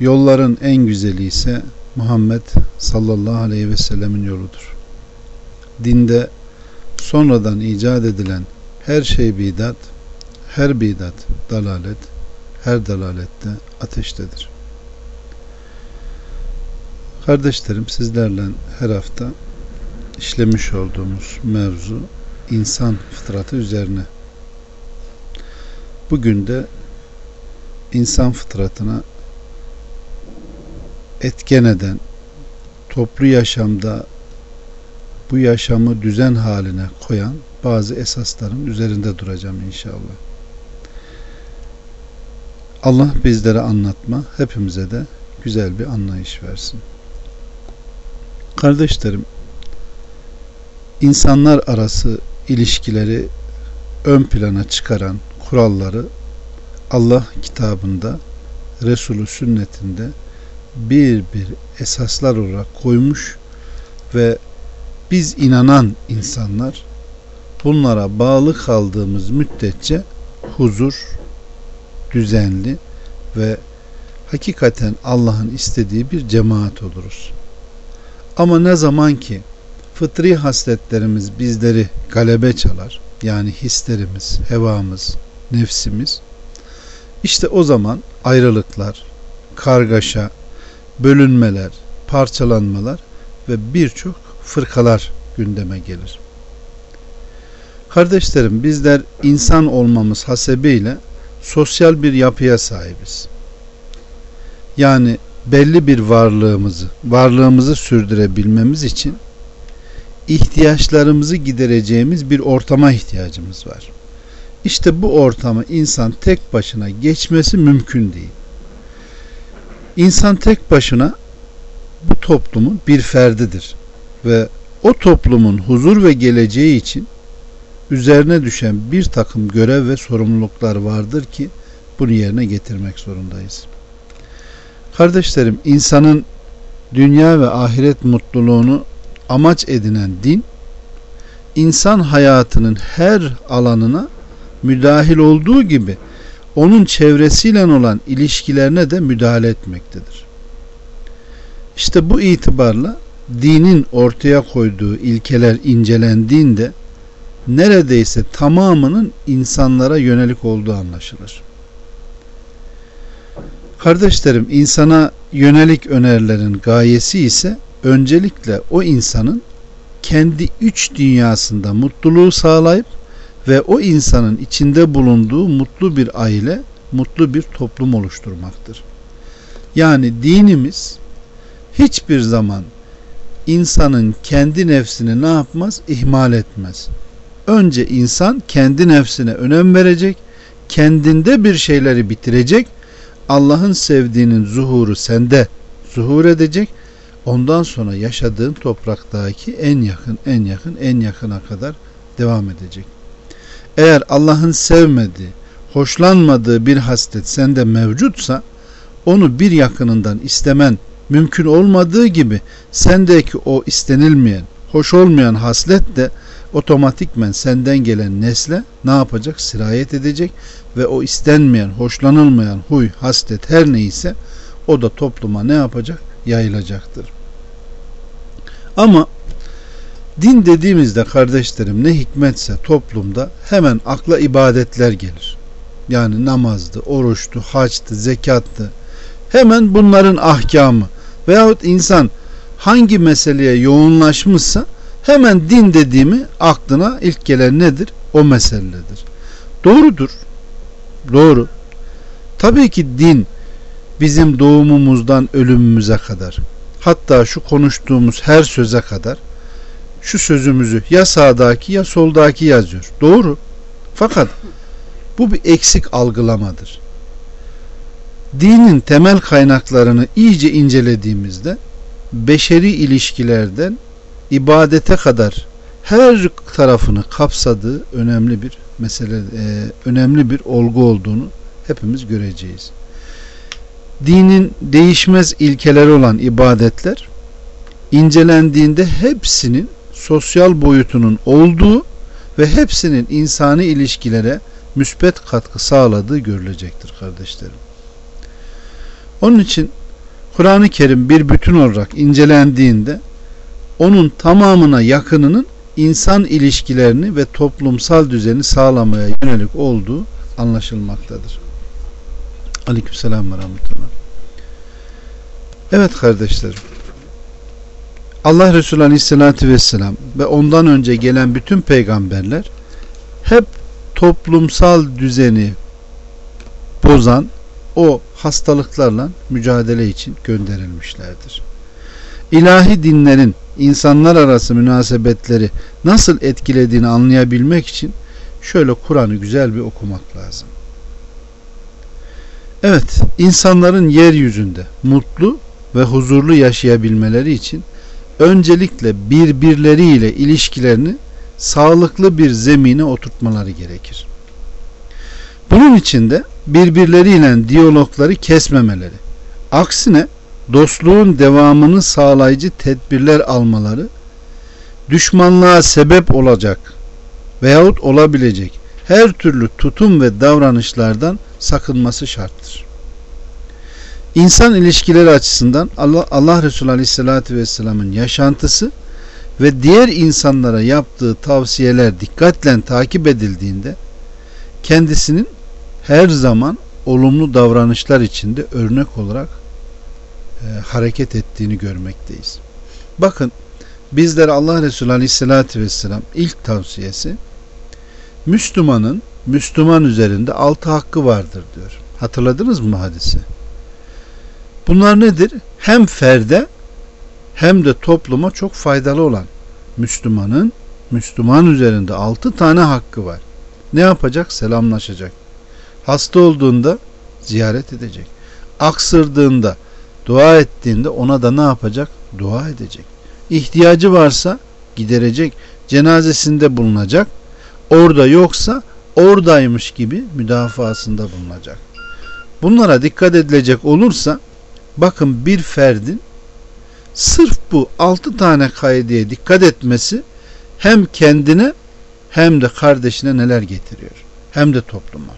Yolların en güzeli ise Muhammed sallallahu aleyhi ve sellemin yoludur. Dinde sonradan icat edilen her şey bidat, her bidat dalalet, her dalalette ateştedir. Kardeşlerim sizlerle her hafta işlemiş olduğumuz mevzu insan fıtratı üzerine. Bugün de insan fıtratına etken eden, toplu yaşamda bu yaşamı düzen haline koyan bazı esasların üzerinde duracağım inşallah. Allah bizlere anlatma, hepimize de güzel bir anlayış versin. Kardeşlerim, insanlar arası ilişkileri ön plana çıkaran kuralları Allah kitabında, Resulü sünnetinde bir bir esaslar olarak koymuş ve biz inanan insanlar bunlara bağlı kaldığımız müddetçe huzur, düzenli ve hakikaten Allah'ın istediği bir cemaat oluruz. Ama ne zaman ki fıtri hasletlerimiz bizleri galebe çalar, yani hislerimiz, hevamız, nefsimiz, işte o zaman ayrılıklar, kargaşa, bölünmeler, parçalanmalar ve birçok fırkalar gündeme gelir. Kardeşlerim bizler insan olmamız hasebiyle sosyal bir yapıya sahibiz. Yani belli bir varlığımızı, varlığımızı sürdürebilmemiz için ihtiyaçlarımızı gidereceğimiz bir ortama ihtiyacımız var. İşte bu ortamı insan tek başına geçmesi mümkün değil. İnsan tek başına bu toplumun bir ferdidir ve o toplumun huzur ve geleceği için üzerine düşen bir takım görev ve sorumluluklar vardır ki bunu yerine getirmek zorundayız. Kardeşlerim insanın dünya ve ahiret mutluluğunu amaç edinen din insan hayatının her alanına müdahil olduğu gibi onun çevresiyle olan ilişkilerine de müdahale etmektedir. İşte bu itibarla dinin ortaya koyduğu ilkeler incelendiğinde neredeyse tamamının insanlara yönelik olduğu anlaşılır. Kardeşlerim insana yönelik önerilerin gayesi ise öncelikle o insanın kendi üç dünyasında mutluluğu sağlayıp ve o insanın içinde bulunduğu mutlu bir aile, mutlu bir toplum oluşturmaktır. Yani dinimiz hiçbir zaman insanın kendi nefsini ne yapmaz? İhmal etmez. Önce insan kendi nefsine önem verecek, kendinde bir şeyleri bitirecek, Allah'ın sevdiğinin zuhuru sende zuhur edecek, ondan sonra yaşadığın topraktaki en yakın, en yakın, en yakına kadar devam edecek. Eğer Allah'ın sevmediği, hoşlanmadığı bir haslet sende mevcutsa onu bir yakınından istemen mümkün olmadığı gibi sendeki o istenilmeyen, hoş olmayan haslet de otomatikmen senden gelen nesle ne yapacak? Sirayet edecek ve o istenmeyen, hoşlanılmayan huy, haslet her neyse o da topluma ne yapacak? Yayılacaktır. Ama Din dediğimizde kardeşlerim ne hikmetse toplumda hemen akla ibadetler gelir. Yani namazdı, oruçtu, haçtı, zekattı. Hemen bunların ahkamı veyahut insan hangi meseleye yoğunlaşmışsa hemen din dediğimi aklına ilk gelen nedir? O meseledir. Doğrudur. Doğru. Tabii ki din bizim doğumumuzdan ölümümüze kadar hatta şu konuştuğumuz her söze kadar şu sözümüzü ya sağdaki ya soldaki yazıyor. Doğru. Fakat bu bir eksik algılamadır. Dinin temel kaynaklarını iyice incelediğimizde beşeri ilişkilerden ibadete kadar her tarafını kapsadığı önemli bir mesele, e, önemli bir olgu olduğunu hepimiz göreceğiz. Dinin değişmez ilkeleri olan ibadetler incelendiğinde hepsinin sosyal boyutunun olduğu ve hepsinin insani ilişkilere müspet katkı sağladığı görülecektir kardeşlerim. Onun için Kur'an-ı Kerim bir bütün olarak incelendiğinde onun tamamına yakınının insan ilişkilerini ve toplumsal düzeni sağlamaya yönelik olduğu anlaşılmaktadır. Aleykümselam ve rahmetullah. Evet kardeşlerim. Allah Resulü Aleyhisselatü Vesselam ve ondan önce gelen bütün peygamberler hep toplumsal düzeni bozan o hastalıklarla mücadele için gönderilmişlerdir. İlahi dinlerin insanlar arası münasebetleri nasıl etkilediğini anlayabilmek için şöyle Kur'an'ı güzel bir okumak lazım. Evet, insanların yeryüzünde mutlu ve huzurlu yaşayabilmeleri için öncelikle birbirleriyle ilişkilerini sağlıklı bir zemine oturtmaları gerekir. Bunun için de birbirleriyle diyalogları kesmemeleri, aksine dostluğun devamını sağlayıcı tedbirler almaları, düşmanlığa sebep olacak veyahut olabilecek her türlü tutum ve davranışlardan sakınması şarttır. İnsan ilişkileri açısından Allah, Allah Resulü Aleyhisselatü Vesselam'ın yaşantısı ve diğer insanlara yaptığı tavsiyeler dikkatle takip edildiğinde kendisinin her zaman olumlu davranışlar içinde örnek olarak e, hareket ettiğini görmekteyiz. Bakın bizlere Allah Resulü Aleyhisselatü Vesselam ilk tavsiyesi Müslümanın Müslüman üzerinde altı hakkı vardır diyor. Hatırladınız mı hadisi? Bunlar nedir? Hem ferde hem de topluma çok faydalı olan Müslümanın Müslüman üzerinde altı tane hakkı var. Ne yapacak? Selamlaşacak. Hasta olduğunda ziyaret edecek. Aksırdığında, dua ettiğinde ona da ne yapacak? Dua edecek. İhtiyacı varsa giderecek. Cenazesinde bulunacak. Orada yoksa oradaymış gibi müdafasında bulunacak. Bunlara dikkat edilecek olursa bakın bir ferdin sırf bu altı tane kaideye dikkat etmesi hem kendine hem de kardeşine neler getiriyor. Hem de topluma.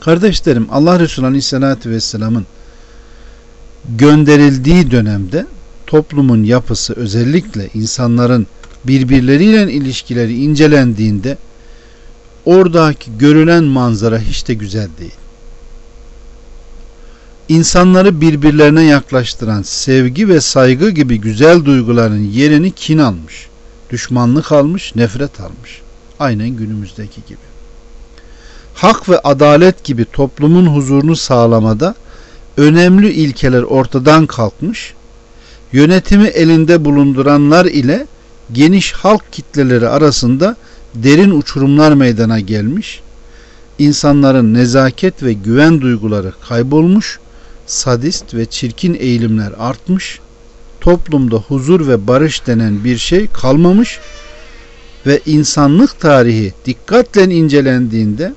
Kardeşlerim Allah Resulü Aleyhisselatü Vesselam'ın gönderildiği dönemde toplumun yapısı özellikle insanların birbirleriyle ilişkileri incelendiğinde oradaki görülen manzara hiç de güzel değil. İnsanları birbirlerine yaklaştıran sevgi ve saygı gibi güzel duyguların yerini kin almış, düşmanlık almış, nefret almış. Aynen günümüzdeki gibi. Hak ve adalet gibi toplumun huzurunu sağlamada önemli ilkeler ortadan kalkmış, yönetimi elinde bulunduranlar ile geniş halk kitleleri arasında derin uçurumlar meydana gelmiş, insanların nezaket ve güven duyguları kaybolmuş, sadist ve çirkin eğilimler artmış, toplumda huzur ve barış denen bir şey kalmamış ve insanlık tarihi dikkatle incelendiğinde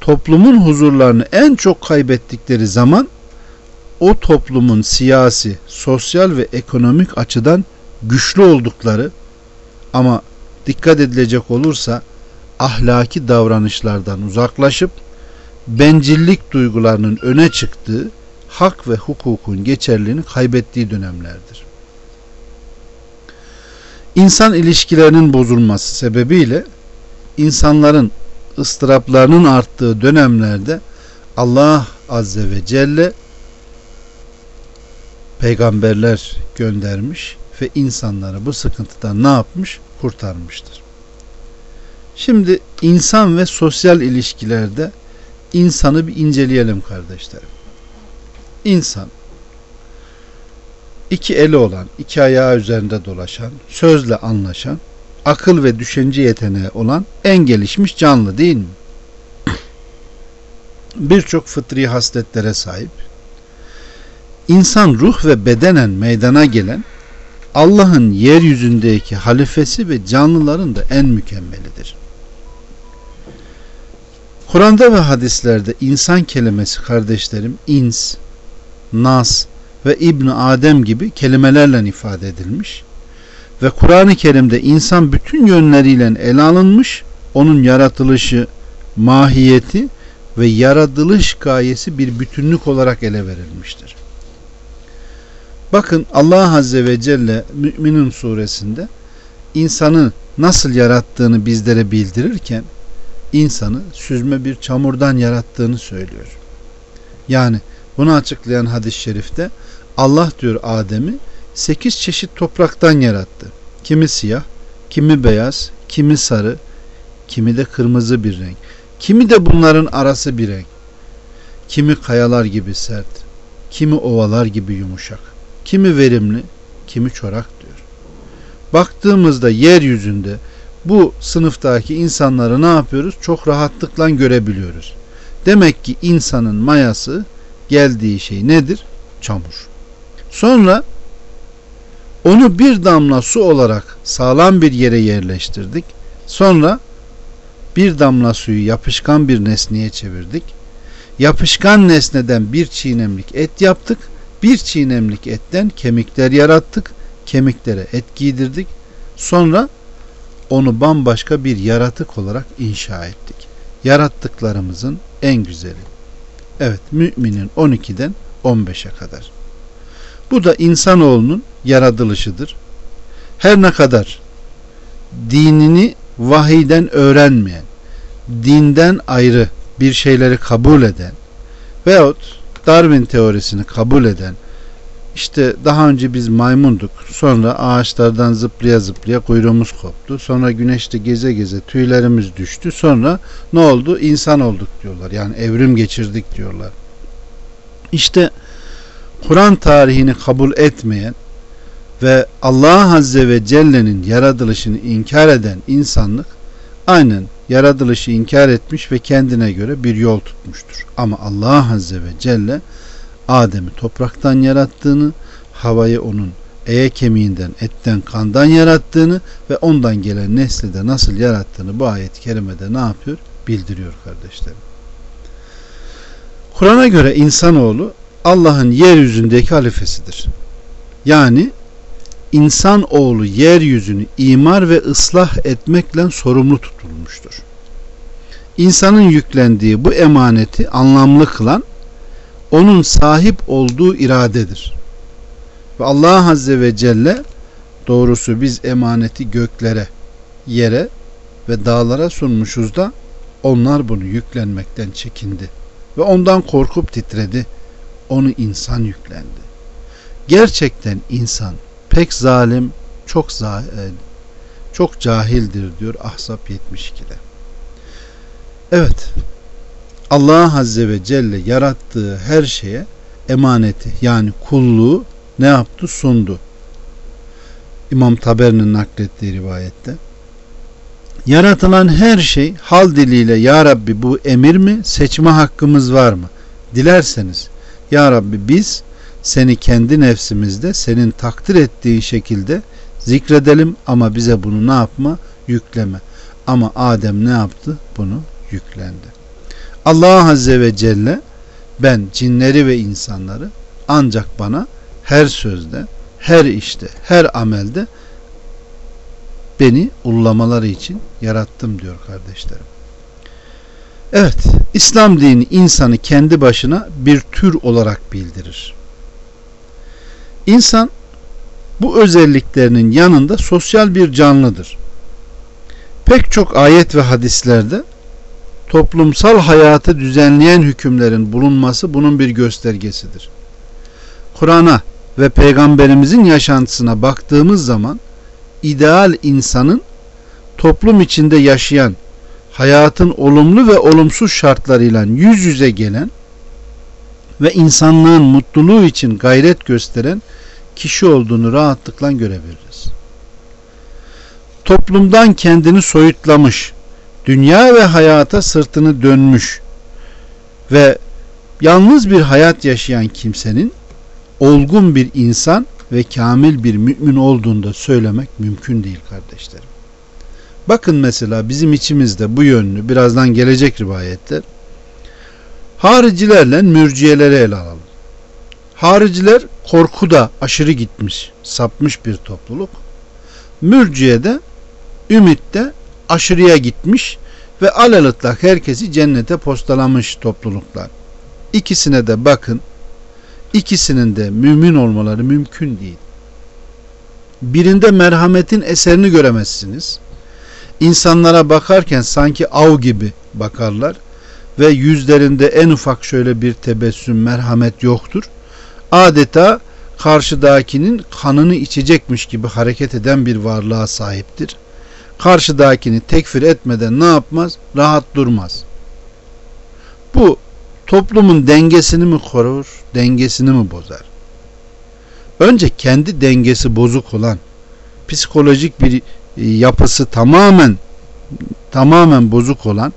toplumun huzurlarını en çok kaybettikleri zaman o toplumun siyasi, sosyal ve ekonomik açıdan güçlü oldukları ama dikkat edilecek olursa ahlaki davranışlardan uzaklaşıp bencillik duygularının öne çıktığı, hak ve hukukun geçerliliğini kaybettiği dönemlerdir. İnsan ilişkilerinin bozulması sebebiyle insanların ıstıraplarının arttığı dönemlerde Allah Azze ve Celle peygamberler göndermiş ve insanları bu sıkıntıdan ne yapmış? Kurtarmıştır. Şimdi insan ve sosyal ilişkilerde insanı bir inceleyelim kardeşlerim. İnsan iki eli olan, iki ayağı üzerinde dolaşan, sözle anlaşan, akıl ve düşünce yeteneği olan en gelişmiş canlı değil mi? birçok fıtri hasletlere sahip. İnsan ruh ve bedenen meydana gelen Allah'ın yeryüzündeki halifesi ve canlıların da en mükemmelidir. Kur'an'da ve hadislerde insan kelimesi kardeşlerim ins, nas ve İbn Adem gibi kelimelerle ifade edilmiş ve Kur'an-ı Kerim'de insan bütün yönleriyle ele alınmış, onun yaratılışı, mahiyeti ve yaratılış gayesi bir bütünlük olarak ele verilmiştir. Bakın Allah Azze ve Celle Müminun suresinde insanı nasıl yarattığını bizlere bildirirken insanı süzme bir çamurdan yarattığını söylüyor. Yani bunu açıklayan hadis-i şerifte Allah diyor Adem'i sekiz çeşit topraktan yarattı. Kimi siyah, kimi beyaz, kimi sarı, kimi de kırmızı bir renk. Kimi de bunların arası bir renk. Kimi kayalar gibi sert, kimi ovalar gibi yumuşak, kimi verimli, kimi çorak diyor. Baktığımızda yeryüzünde bu sınıftaki insanları ne yapıyoruz? Çok rahatlıkla görebiliyoruz. Demek ki insanın mayası geldiği şey nedir? Çamur. Sonra onu bir damla su olarak sağlam bir yere yerleştirdik. Sonra bir damla suyu yapışkan bir nesneye çevirdik. Yapışkan nesneden bir çiğnemlik et yaptık. Bir çiğnemlik etten kemikler yarattık. Kemiklere et giydirdik. Sonra onu bambaşka bir yaratık olarak inşa ettik. Yarattıklarımızın en güzeli. Evet müminin 12'den 15'e kadar. Bu da insanoğlunun yaratılışıdır. Her ne kadar dinini vahiyden öğrenmeyen, dinden ayrı bir şeyleri kabul eden veyahut Darwin teorisini kabul eden işte daha önce biz maymunduk. Sonra ağaçlardan zıplaya zıplaya kuyruğumuz koptu. Sonra güneşte geze geze tüylerimiz düştü. Sonra ne oldu? İnsan olduk diyorlar. Yani evrim geçirdik diyorlar. İşte Kur'an tarihini kabul etmeyen ve Allah Azze ve Celle'nin yaratılışını inkar eden insanlık aynen yaratılışı inkar etmiş ve kendine göre bir yol tutmuştur. Ama Allah Azze ve Celle Adem'i topraktan yarattığını, havayı onun eye kemiğinden, etten, kandan yarattığını ve ondan gelen nesli de nasıl yarattığını bu ayet-i kerimede ne yapıyor? Bildiriyor kardeşlerim. Kur'an'a göre insanoğlu Allah'ın yeryüzündeki halifesidir. Yani insan oğlu yeryüzünü imar ve ıslah etmekle sorumlu tutulmuştur. İnsanın yüklendiği bu emaneti anlamlı kılan onun sahip olduğu iradedir. Ve Allah Azze ve Celle doğrusu biz emaneti göklere, yere ve dağlara sunmuşuz da onlar bunu yüklenmekten çekindi ve ondan korkup titredi. Onu insan yüklendi. Gerçekten insan pek zalim, çok zahil, e, çok cahildir diyor Ahzab 72'de. Evet, Allah Azze ve Celle yarattığı her şeye emaneti yani kulluğu ne yaptı? Sundu. İmam Taber'in naklettiği rivayette. Yaratılan her şey hal diliyle Ya Rabbi bu emir mi? Seçme hakkımız var mı? Dilerseniz Ya Rabbi biz seni kendi nefsimizde senin takdir ettiğin şekilde zikredelim ama bize bunu ne yapma? Yükleme. Ama Adem ne yaptı? Bunu yüklendi. Allah Azze ve Celle ben cinleri ve insanları ancak bana her sözde, her işte, her amelde beni ullamaları için yarattım diyor kardeşlerim. Evet, İslam dini insanı kendi başına bir tür olarak bildirir. İnsan bu özelliklerinin yanında sosyal bir canlıdır. Pek çok ayet ve hadislerde toplumsal hayatı düzenleyen hükümlerin bulunması bunun bir göstergesidir. Kur'an'a ve peygamberimizin yaşantısına baktığımız zaman ideal insanın toplum içinde yaşayan hayatın olumlu ve olumsuz şartlarıyla yüz yüze gelen ve insanlığın mutluluğu için gayret gösteren kişi olduğunu rahatlıkla görebiliriz. Toplumdan kendini soyutlamış, dünya ve hayata sırtını dönmüş ve yalnız bir hayat yaşayan kimsenin olgun bir insan ve kamil bir mümin olduğunda söylemek mümkün değil kardeşlerim. Bakın mesela bizim içimizde bu yönlü birazdan gelecek rivayetler haricilerle mürciyeleri ele alalım. Hariciler korkuda aşırı gitmiş, sapmış bir topluluk. Mürciye de ümitte aşırıya gitmiş ve alelıtlak herkesi cennete postalamış topluluklar. İkisine de bakın. İkisinin de mümin olmaları mümkün değil. Birinde merhametin eserini göremezsiniz. İnsanlara bakarken sanki av gibi bakarlar ve yüzlerinde en ufak şöyle bir tebessüm, merhamet yoktur. Adeta karşıdakinin kanını içecekmiş gibi hareket eden bir varlığa sahiptir. Karşıdakini tekfir etmeden ne yapmaz? Rahat durmaz. Bu toplumun dengesini mi korur, dengesini mi bozar? Önce kendi dengesi bozuk olan, psikolojik bir e, yapısı tamamen tamamen bozuk olan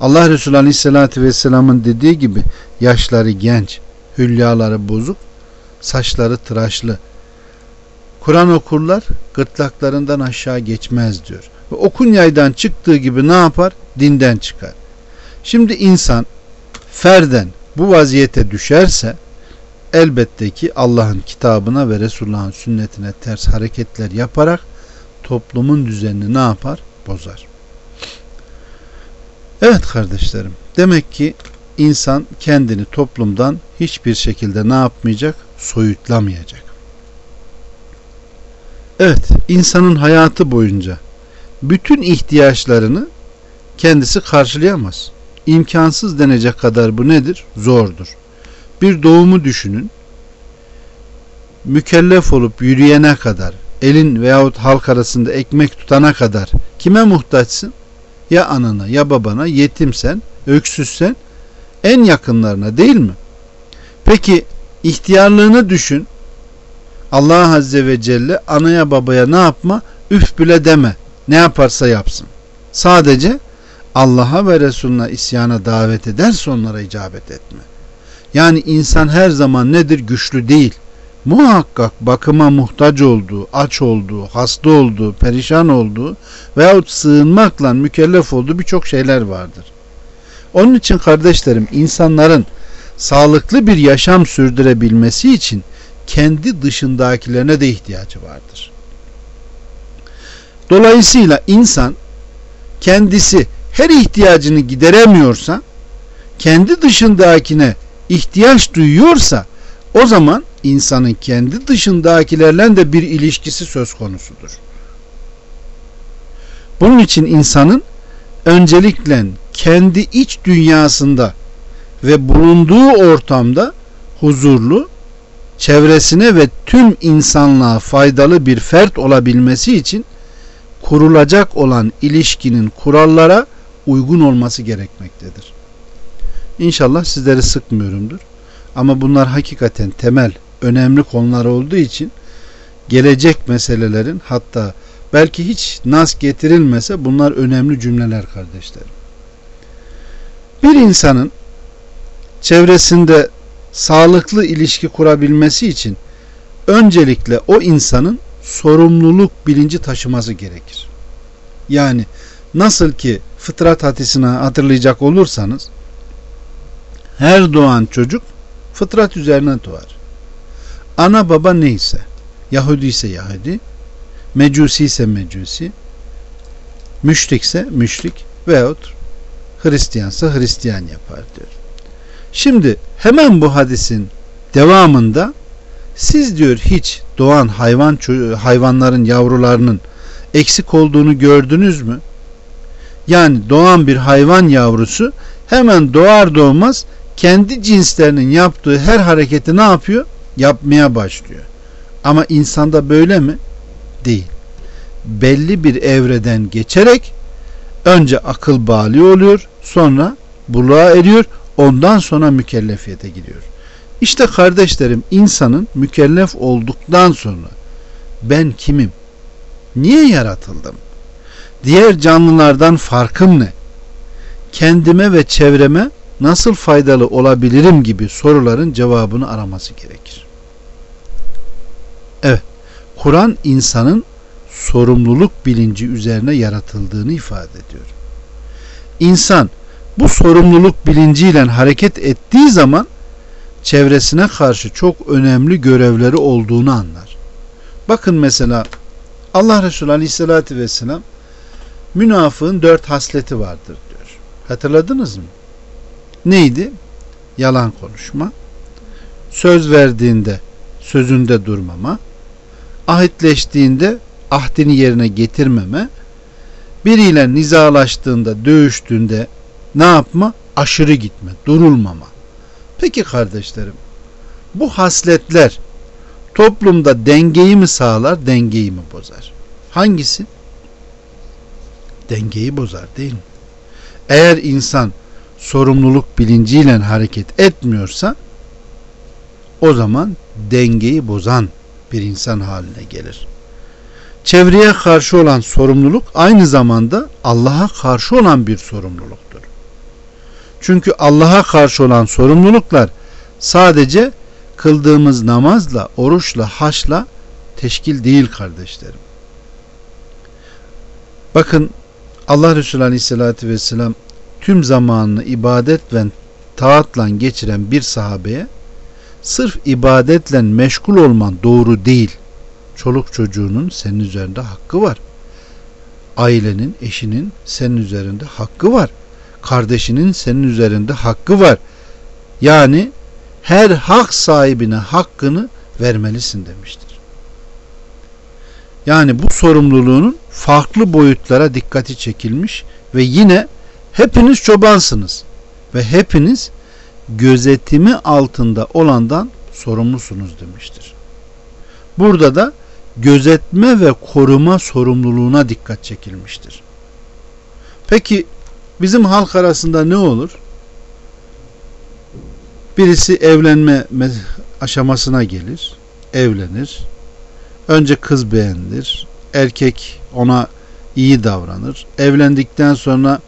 Allah Resulü Aleyhisselatü Vesselam'ın dediği gibi yaşları genç, hülyaları bozuk, saçları tıraşlı. Kur'an okurlar gırtlaklarından aşağı geçmez diyor. Ve okun yaydan çıktığı gibi ne yapar? Dinden çıkar. Şimdi insan ferden bu vaziyete düşerse elbette ki Allah'ın kitabına ve Resulullah'ın sünnetine ters hareketler yaparak toplumun düzenini ne yapar? Bozar. Evet kardeşlerim. Demek ki insan kendini toplumdan hiçbir şekilde ne yapmayacak? Soyutlamayacak. Evet, insanın hayatı boyunca bütün ihtiyaçlarını kendisi karşılayamaz. İmkansız denecek kadar bu nedir? Zordur. Bir doğumu düşünün. Mükellef olup yürüyene kadar, elin veyahut halk arasında ekmek tutana kadar kime muhtaçsın? Ya anana ya babana yetimsen, öksüzsen en yakınlarına değil mi? Peki ihtiyarlığını düşün. Allah Azze ve Celle anaya babaya ne yapma? Üf bile deme. Ne yaparsa yapsın. Sadece Allah'a ve Resulüne isyana davet ederse onlara icabet etme. Yani insan her zaman nedir? Güçlü değil. Muhakkak bakıma muhtaç olduğu, aç olduğu, hasta olduğu, perişan olduğu veyahut sığınmakla mükellef olduğu birçok şeyler vardır. Onun için kardeşlerim insanların sağlıklı bir yaşam sürdürebilmesi için kendi dışındakilerine de ihtiyacı vardır. Dolayısıyla insan kendisi her ihtiyacını gideremiyorsa, kendi dışındakine ihtiyaç duyuyorsa o zaman insanın kendi dışındakilerle de bir ilişkisi söz konusudur. Bunun için insanın öncelikle kendi iç dünyasında ve bulunduğu ortamda huzurlu, çevresine ve tüm insanlığa faydalı bir fert olabilmesi için kurulacak olan ilişkinin kurallara uygun olması gerekmektedir. İnşallah sizleri sıkmıyorumdur. Ama bunlar hakikaten temel, önemli konular olduğu için gelecek meselelerin hatta belki hiç nas getirilmese bunlar önemli cümleler kardeşlerim. Bir insanın çevresinde sağlıklı ilişki kurabilmesi için öncelikle o insanın sorumluluk bilinci taşıması gerekir. Yani nasıl ki fıtrat hadisine hatırlayacak olursanız her doğan çocuk fıtrat üzerine doğar. Ana baba neyse Yahudi ise Yahudi Mecusi ise Mecusi müşrikse müşrik veyahut Hristiyansa Hristiyan yapar diyor. Şimdi hemen bu hadisin devamında siz diyor hiç doğan hayvan hayvanların yavrularının eksik olduğunu gördünüz mü? Yani doğan bir hayvan yavrusu hemen doğar doğmaz kendi cinslerinin yaptığı her hareketi ne yapıyor? Yapmaya başlıyor. Ama insanda böyle mi? Değil. Belli bir evreden geçerek önce akıl bali oluyor, sonra buluğa eriyor, ondan sonra mükellefiyete gidiyor. İşte kardeşlerim insanın mükellef olduktan sonra ben kimim? Niye yaratıldım? Diğer canlılardan farkım ne? Kendime ve çevreme nasıl faydalı olabilirim gibi soruların cevabını araması gerekir. Evet, Kur'an insanın sorumluluk bilinci üzerine yaratıldığını ifade ediyor. İnsan bu sorumluluk bilinciyle hareket ettiği zaman çevresine karşı çok önemli görevleri olduğunu anlar. Bakın mesela Allah Resulü Aleyhisselatü Vesselam münafığın dört hasleti vardır diyor. Hatırladınız mı? Neydi? Yalan konuşma, söz verdiğinde sözünde durmama, ahitleştiğinde ahdini yerine getirmeme, biriyle nizalaştığında, dövüştüğünde ne yapma? Aşırı gitme, durulmama. Peki kardeşlerim, bu hasletler toplumda dengeyi mi sağlar, dengeyi mi bozar? Hangisi? Dengeyi bozar değil mi? Eğer insan sorumluluk bilinciyle hareket etmiyorsa o zaman dengeyi bozan bir insan haline gelir. Çevreye karşı olan sorumluluk aynı zamanda Allah'a karşı olan bir sorumluluktur. Çünkü Allah'a karşı olan sorumluluklar sadece kıldığımız namazla, oruçla, haçla teşkil değil kardeşlerim. Bakın Allah Resulü Aleyhisselatü Vesselam tüm zamanını ibadet ve taatla geçiren bir sahabeye sırf ibadetle meşgul olman doğru değil. Çoluk çocuğunun senin üzerinde hakkı var. Ailenin, eşinin senin üzerinde hakkı var. Kardeşinin senin üzerinde hakkı var. Yani her hak sahibine hakkını vermelisin demiştir. Yani bu sorumluluğunun farklı boyutlara dikkati çekilmiş ve yine hepiniz çobansınız ve hepiniz gözetimi altında olandan sorumlusunuz demiştir. Burada da gözetme ve koruma sorumluluğuna dikkat çekilmiştir. Peki bizim halk arasında ne olur? Birisi evlenme aşamasına gelir, evlenir. Önce kız beğenir, erkek ona iyi davranır. Evlendikten sonra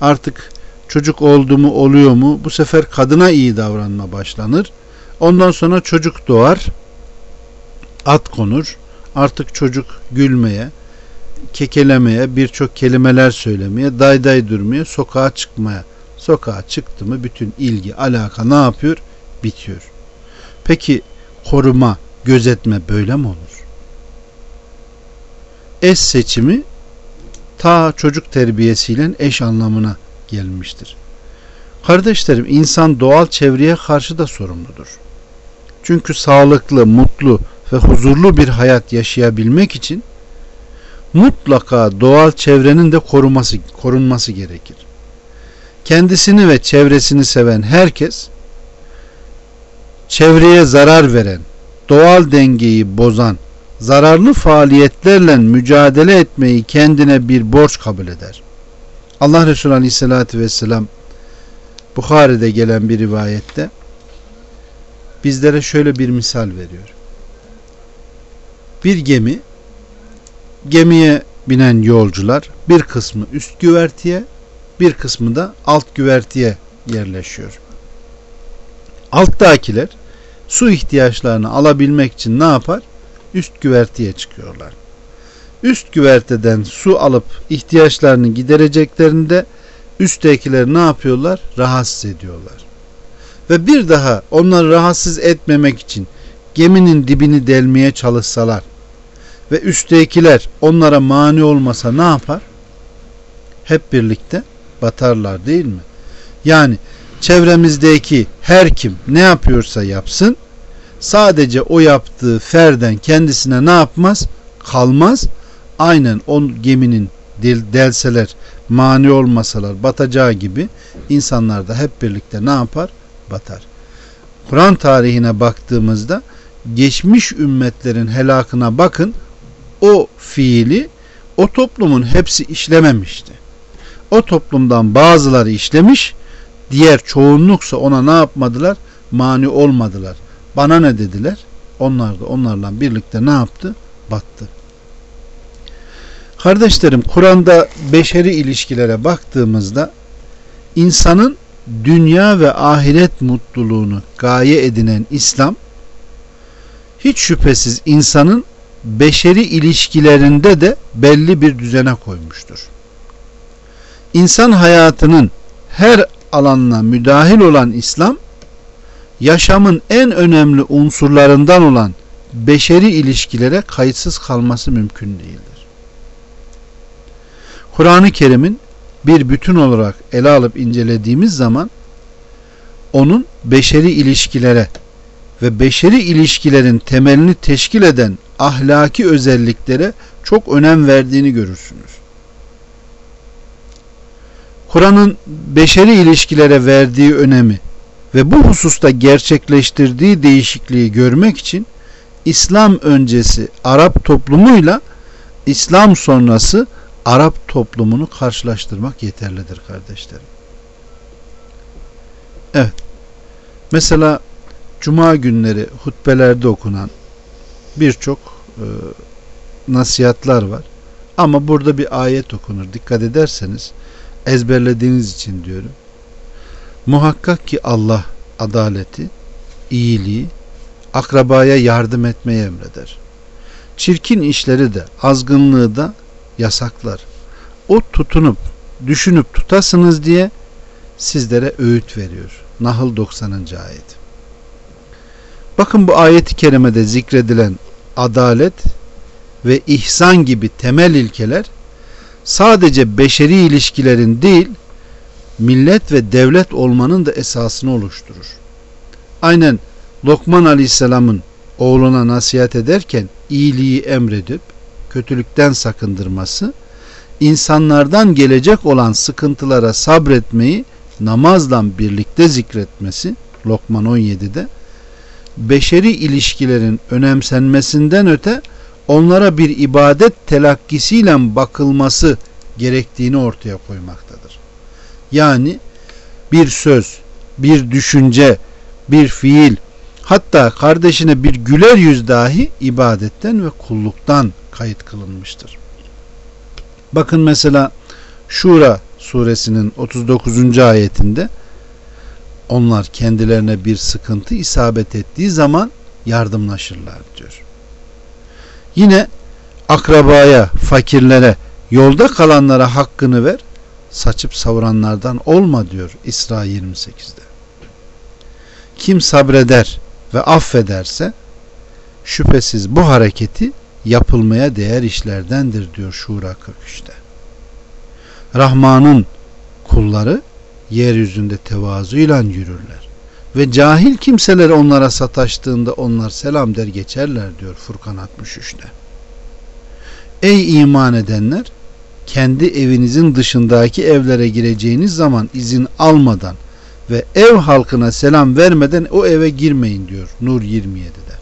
artık çocuk oldu mu oluyor mu bu sefer kadına iyi davranma başlanır. Ondan sonra çocuk doğar, at konur. Artık çocuk gülmeye, kekelemeye, birçok kelimeler söylemeye, day day durmaya, sokağa çıkmaya. Sokağa çıktı mı bütün ilgi, alaka ne yapıyor? Bitiyor. Peki koruma, gözetme böyle mi olur? Eş seçimi ta çocuk terbiyesiyle eş anlamına gelmiştir. Kardeşlerim insan doğal çevreye karşı da sorumludur. Çünkü sağlıklı, mutlu ve huzurlu bir hayat yaşayabilmek için mutlaka doğal çevrenin de koruması, korunması gerekir. Kendisini ve çevresini seven herkes çevreye zarar veren, doğal dengeyi bozan, zararlı faaliyetlerle mücadele etmeyi kendine bir borç kabul eder. Allah Resulü Aleyhisselatü Vesselam Bukhari'de gelen bir rivayette bizlere şöyle bir misal veriyor. Bir gemi gemiye binen yolcular bir kısmı üst güvertiye bir kısmı da alt güvertiye yerleşiyor. Alttakiler su ihtiyaçlarını alabilmek için ne yapar? Üst güvertiye çıkıyorlar üst güverteden su alıp ihtiyaçlarını gidereceklerinde üsttekiler ne yapıyorlar? Rahatsız ediyorlar. Ve bir daha onları rahatsız etmemek için geminin dibini delmeye çalışsalar ve üsttekiler onlara mani olmasa ne yapar? Hep birlikte batarlar değil mi? Yani çevremizdeki her kim ne yapıyorsa yapsın sadece o yaptığı ferden kendisine ne yapmaz? Kalmaz aynen o geminin del, delseler, mani olmasalar batacağı gibi insanlar da hep birlikte ne yapar? Batar. Kur'an tarihine baktığımızda geçmiş ümmetlerin helakına bakın o fiili o toplumun hepsi işlememişti. O toplumdan bazıları işlemiş, diğer çoğunluksa ona ne yapmadılar? Mani olmadılar. Bana ne dediler? Onlar da onlarla birlikte ne yaptı? Battı. Kardeşlerim Kur'an'da beşeri ilişkilere baktığımızda insanın dünya ve ahiret mutluluğunu gaye edinen İslam hiç şüphesiz insanın beşeri ilişkilerinde de belli bir düzene koymuştur. İnsan hayatının her alanına müdahil olan İslam yaşamın en önemli unsurlarından olan beşeri ilişkilere kayıtsız kalması mümkün değildir. Kur'an-ı Kerim'in bir bütün olarak ele alıp incelediğimiz zaman onun beşeri ilişkilere ve beşeri ilişkilerin temelini teşkil eden ahlaki özelliklere çok önem verdiğini görürsünüz. Kur'an'ın beşeri ilişkilere verdiği önemi ve bu hususta gerçekleştirdiği değişikliği görmek için İslam öncesi Arap toplumuyla İslam sonrası Arap toplumunu karşılaştırmak yeterlidir kardeşlerim. Evet. Mesela Cuma günleri hutbelerde okunan birçok e, nasihatlar var. Ama burada bir ayet okunur. Dikkat ederseniz ezberlediğiniz için diyorum. Muhakkak ki Allah adaleti, iyiliği, akrabaya yardım etmeyi emreder. Çirkin işleri de, azgınlığı da yasaklar. O tutunup, düşünüp tutasınız diye sizlere öğüt veriyor. Nahl 90. ayet. Bakın bu ayeti kerimede zikredilen adalet ve ihsan gibi temel ilkeler sadece beşeri ilişkilerin değil, millet ve devlet olmanın da esasını oluşturur. Aynen Lokman Aleyhisselam'ın oğluna nasihat ederken iyiliği emredip kötülükten sakındırması, insanlardan gelecek olan sıkıntılara sabretmeyi namazla birlikte zikretmesi Lokman 17'de beşeri ilişkilerin önemsenmesinden öte onlara bir ibadet telakkisiyle bakılması gerektiğini ortaya koymaktadır. Yani bir söz, bir düşünce, bir fiil, hatta kardeşine bir güler yüz dahi ibadetten ve kulluktan kayıt kılınmıştır. Bakın mesela Şura suresinin 39. ayetinde onlar kendilerine bir sıkıntı isabet ettiği zaman yardımlaşırlar diyor. Yine akrabaya, fakirlere, yolda kalanlara hakkını ver, saçıp savuranlardan olma diyor İsra 28'de. Kim sabreder ve affederse şüphesiz bu hareketi yapılmaya değer işlerdendir diyor Şura 43'te. Rahman'ın kulları yeryüzünde tevazuyla yürürler. Ve cahil kimseler onlara sataştığında onlar selam der geçerler diyor Furkan 63'te. Ey iman edenler! Kendi evinizin dışındaki evlere gireceğiniz zaman izin almadan ve ev halkına selam vermeden o eve girmeyin diyor Nur 27'de.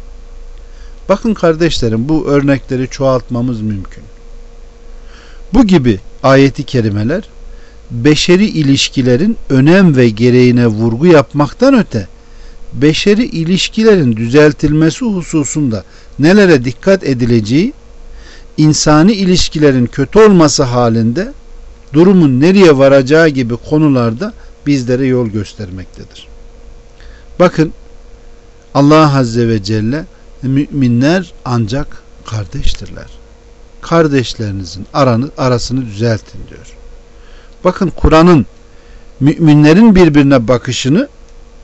Bakın kardeşlerim bu örnekleri çoğaltmamız mümkün. Bu gibi ayeti kerimeler beşeri ilişkilerin önem ve gereğine vurgu yapmaktan öte beşeri ilişkilerin düzeltilmesi hususunda nelere dikkat edileceği insani ilişkilerin kötü olması halinde durumun nereye varacağı gibi konularda bizlere yol göstermektedir. Bakın Allah Azze ve Celle müminler ancak kardeştirler. Kardeşlerinizin aranı, arasını düzeltin diyor. Bakın Kur'an'ın müminlerin birbirine bakışını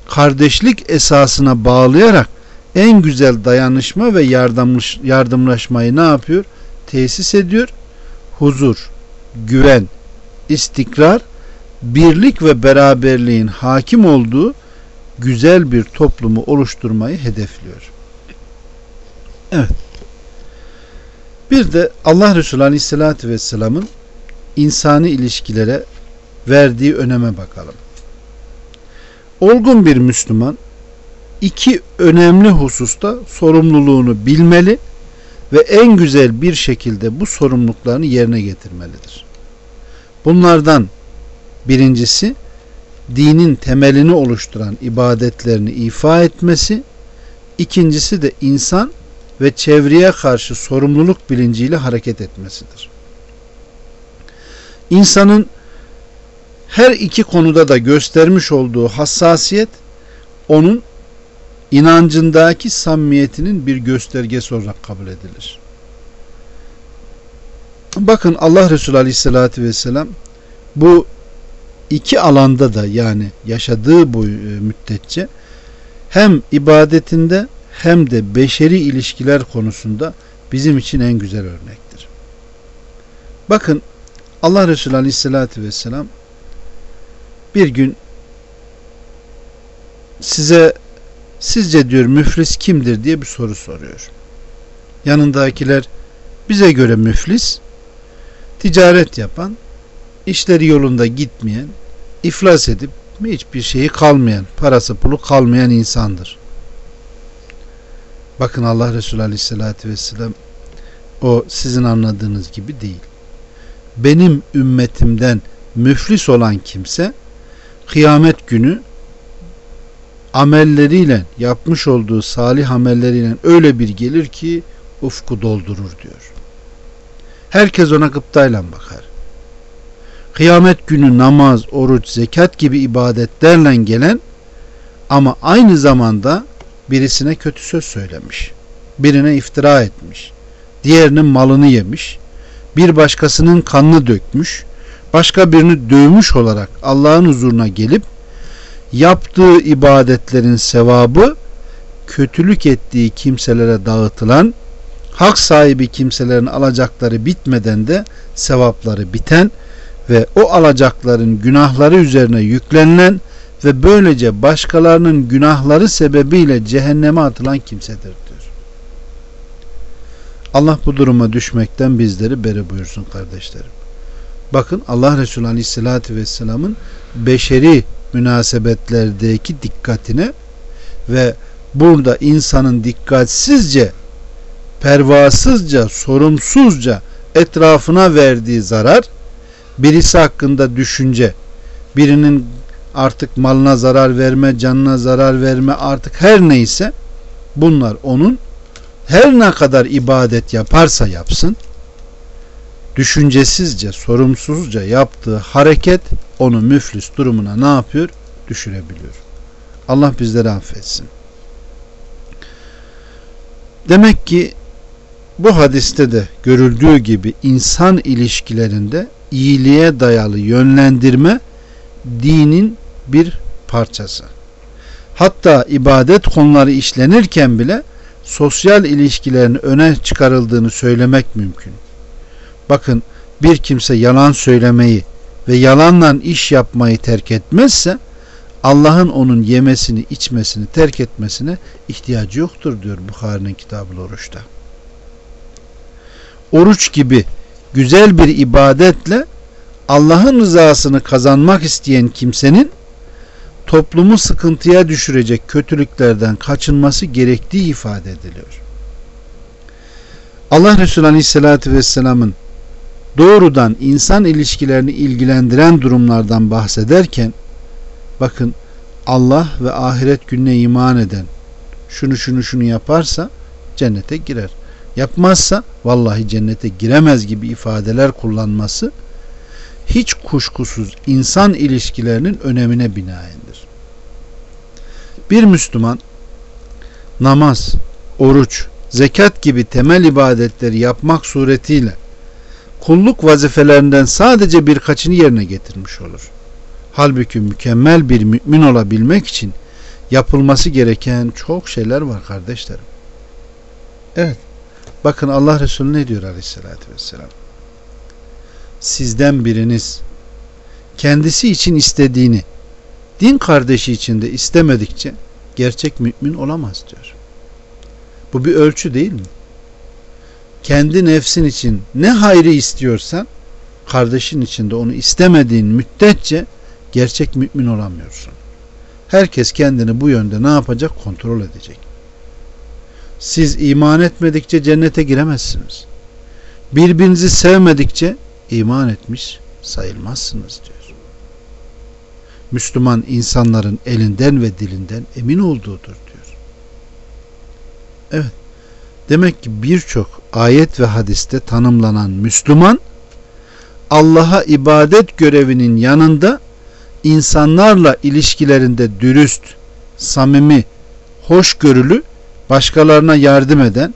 kardeşlik esasına bağlayarak en güzel dayanışma ve yardımlaş, yardımlaşmayı ne yapıyor? Tesis ediyor. Huzur, güven, istikrar, birlik ve beraberliğin hakim olduğu güzel bir toplumu oluşturmayı hedefliyor. Evet. Bir de Allah Resulü Aleyhisselatü Vesselam'ın insani ilişkilere verdiği öneme bakalım. Olgun bir Müslüman iki önemli hususta sorumluluğunu bilmeli ve en güzel bir şekilde bu sorumluluklarını yerine getirmelidir. Bunlardan birincisi dinin temelini oluşturan ibadetlerini ifa etmesi, ikincisi de insan ve çevreye karşı sorumluluk bilinciyle hareket etmesidir. İnsanın her iki konuda da göstermiş olduğu hassasiyet onun inancındaki samimiyetinin bir göstergesi olarak kabul edilir. Bakın Allah Resulü Aleyhisselatü Vesselam bu iki alanda da yani yaşadığı bu e, müddetçe hem ibadetinde hem de beşeri ilişkiler konusunda bizim için en güzel örnektir. Bakın Allah Resulü Aleyhisselatü Vesselam bir gün size sizce diyor müflis kimdir diye bir soru soruyor. Yanındakiler bize göre müflis ticaret yapan, işleri yolunda gitmeyen, iflas edip hiçbir şeyi kalmayan, parası pulu kalmayan insandır. Bakın Allah Resulü Aleyhisselatü Vesselam o sizin anladığınız gibi değil. Benim ümmetimden müflis olan kimse kıyamet günü amelleriyle yapmış olduğu salih amelleriyle öyle bir gelir ki ufku doldurur diyor. Herkes ona gıptayla bakar. Kıyamet günü namaz, oruç, zekat gibi ibadetlerle gelen ama aynı zamanda birisine kötü söz söylemiş. Birine iftira etmiş. Diğerinin malını yemiş. Bir başkasının kanını dökmüş. Başka birini dövmüş olarak Allah'ın huzuruna gelip yaptığı ibadetlerin sevabı kötülük ettiği kimselere dağıtılan hak sahibi kimselerin alacakları bitmeden de sevapları biten ve o alacakların günahları üzerine yüklenilen ve böylece başkalarının günahları sebebiyle cehenneme atılan kimsedir. Allah bu duruma düşmekten bizleri beri buyursun kardeşlerim. Bakın Allah Resulü Aleyhisselatü Vesselam'ın beşeri münasebetlerdeki dikkatine ve burada insanın dikkatsizce, pervasızca, sorumsuzca etrafına verdiği zarar, birisi hakkında düşünce, birinin artık malına zarar verme, canına zarar verme artık her neyse bunlar onun her ne kadar ibadet yaparsa yapsın düşüncesizce, sorumsuzca yaptığı hareket onu müflis durumuna ne yapıyor? Düşürebiliyor. Allah bizleri affetsin. Demek ki bu hadiste de görüldüğü gibi insan ilişkilerinde iyiliğe dayalı yönlendirme dinin bir parçası. Hatta ibadet konuları işlenirken bile sosyal ilişkilerin öne çıkarıldığını söylemek mümkün. Bakın bir kimse yalan söylemeyi ve yalanla iş yapmayı terk etmezse Allah'ın onun yemesini içmesini terk etmesine ihtiyacı yoktur diyor Bukhari'nin kitabı oruçta. Oruç gibi güzel bir ibadetle Allah'ın rızasını kazanmak isteyen kimsenin toplumu sıkıntıya düşürecek kötülüklerden kaçınması gerektiği ifade ediliyor. Allah Resulü Aleyhisselatü Vesselam'ın doğrudan insan ilişkilerini ilgilendiren durumlardan bahsederken bakın Allah ve ahiret gününe iman eden şunu şunu şunu yaparsa cennete girer. Yapmazsa vallahi cennete giremez gibi ifadeler kullanması hiç kuşkusuz insan ilişkilerinin önemine binaendir. Bir Müslüman namaz, oruç, zekat gibi temel ibadetleri yapmak suretiyle kulluk vazifelerinden sadece birkaçını yerine getirmiş olur. Halbuki mükemmel bir mümin olabilmek için yapılması gereken çok şeyler var kardeşlerim. Evet. Bakın Allah Resulü ne diyor aleyhissalatü vesselam? Sizden biriniz kendisi için istediğini din kardeşi için de istemedikçe gerçek mümin olamaz diyor. Bu bir ölçü değil mi? kendi nefsin için ne hayrı istiyorsan kardeşin için de onu istemediğin müddetçe gerçek mümin olamıyorsun. Herkes kendini bu yönde ne yapacak? Kontrol edecek. Siz iman etmedikçe cennete giremezsiniz. Birbirinizi sevmedikçe iman etmiş sayılmazsınız diyor. Müslüman insanların elinden ve dilinden emin olduğudur diyor. Evet. Demek ki birçok ayet ve hadiste tanımlanan Müslüman Allah'a ibadet görevinin yanında insanlarla ilişkilerinde dürüst, samimi, hoşgörülü, başkalarına yardım eden,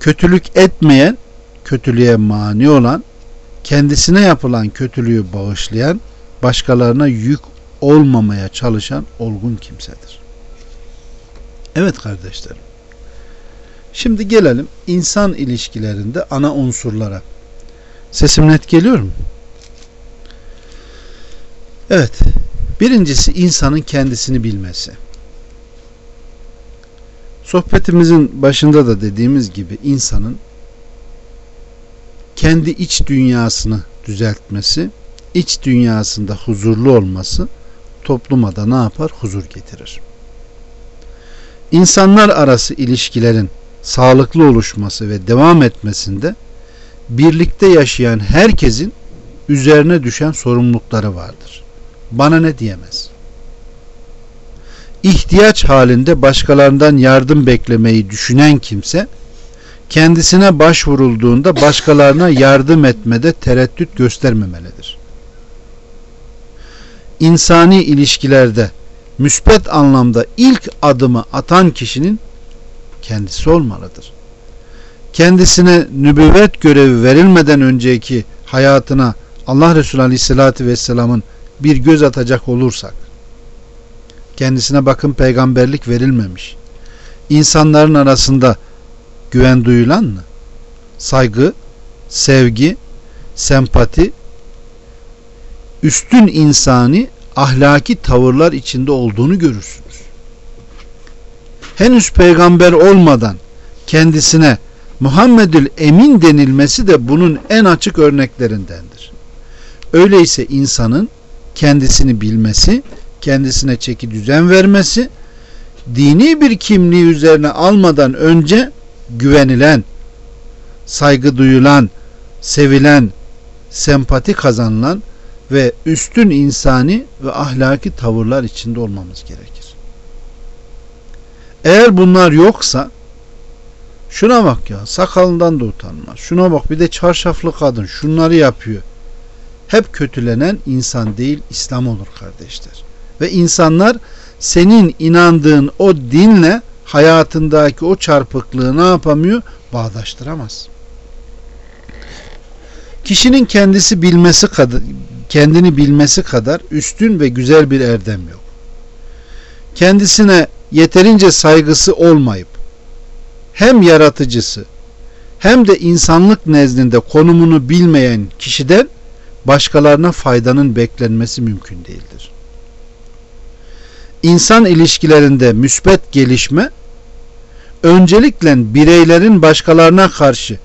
kötülük etmeyen, kötülüğe mani olan, kendisine yapılan kötülüğü bağışlayan, başkalarına yük olmamaya çalışan olgun kimsedir. Evet kardeşlerim. Şimdi gelelim insan ilişkilerinde ana unsurlara. Sesim net geliyor mu? Evet. Birincisi insanın kendisini bilmesi. Sohbetimizin başında da dediğimiz gibi insanın kendi iç dünyasını düzeltmesi, iç dünyasında huzurlu olması topluma da ne yapar? Huzur getirir. İnsanlar arası ilişkilerin sağlıklı oluşması ve devam etmesinde birlikte yaşayan herkesin üzerine düşen sorumlulukları vardır. Bana ne diyemez. İhtiyaç halinde başkalarından yardım beklemeyi düşünen kimse kendisine başvurulduğunda başkalarına yardım etmede tereddüt göstermemelidir. İnsani ilişkilerde müspet anlamda ilk adımı atan kişinin kendisi olmalıdır. Kendisine nübüvvet görevi verilmeden önceki hayatına Allah Resulü Aleyhisselatü Vesselam'ın bir göz atacak olursak kendisine bakın peygamberlik verilmemiş. İnsanların arasında güven duyulan mı? Saygı, sevgi, sempati, üstün insani ahlaki tavırlar içinde olduğunu görürsünüz. Henüz peygamber olmadan kendisine Muhammedül Emin denilmesi de bunun en açık örneklerindendir. Öyleyse insanın kendisini bilmesi, kendisine çeki düzen vermesi, dini bir kimliği üzerine almadan önce güvenilen, saygı duyulan, sevilen, sempati kazanılan ve üstün insani ve ahlaki tavırlar içinde olmamız gerekir. Eğer bunlar yoksa şuna bak ya sakalından da utanmaz. Şuna bak bir de çarşaflı kadın şunları yapıyor. Hep kötülenen insan değil İslam olur kardeşler. Ve insanlar senin inandığın o dinle hayatındaki o çarpıklığı ne yapamıyor? Bağdaştıramaz. Kişinin kendisi bilmesi kadar kendini bilmesi kadar üstün ve güzel bir erdem yok. Kendisine yeterince saygısı olmayıp hem yaratıcısı hem de insanlık nezdinde konumunu bilmeyen kişiden başkalarına faydanın beklenmesi mümkün değildir. İnsan ilişkilerinde müsbet gelişme öncelikle bireylerin başkalarına karşı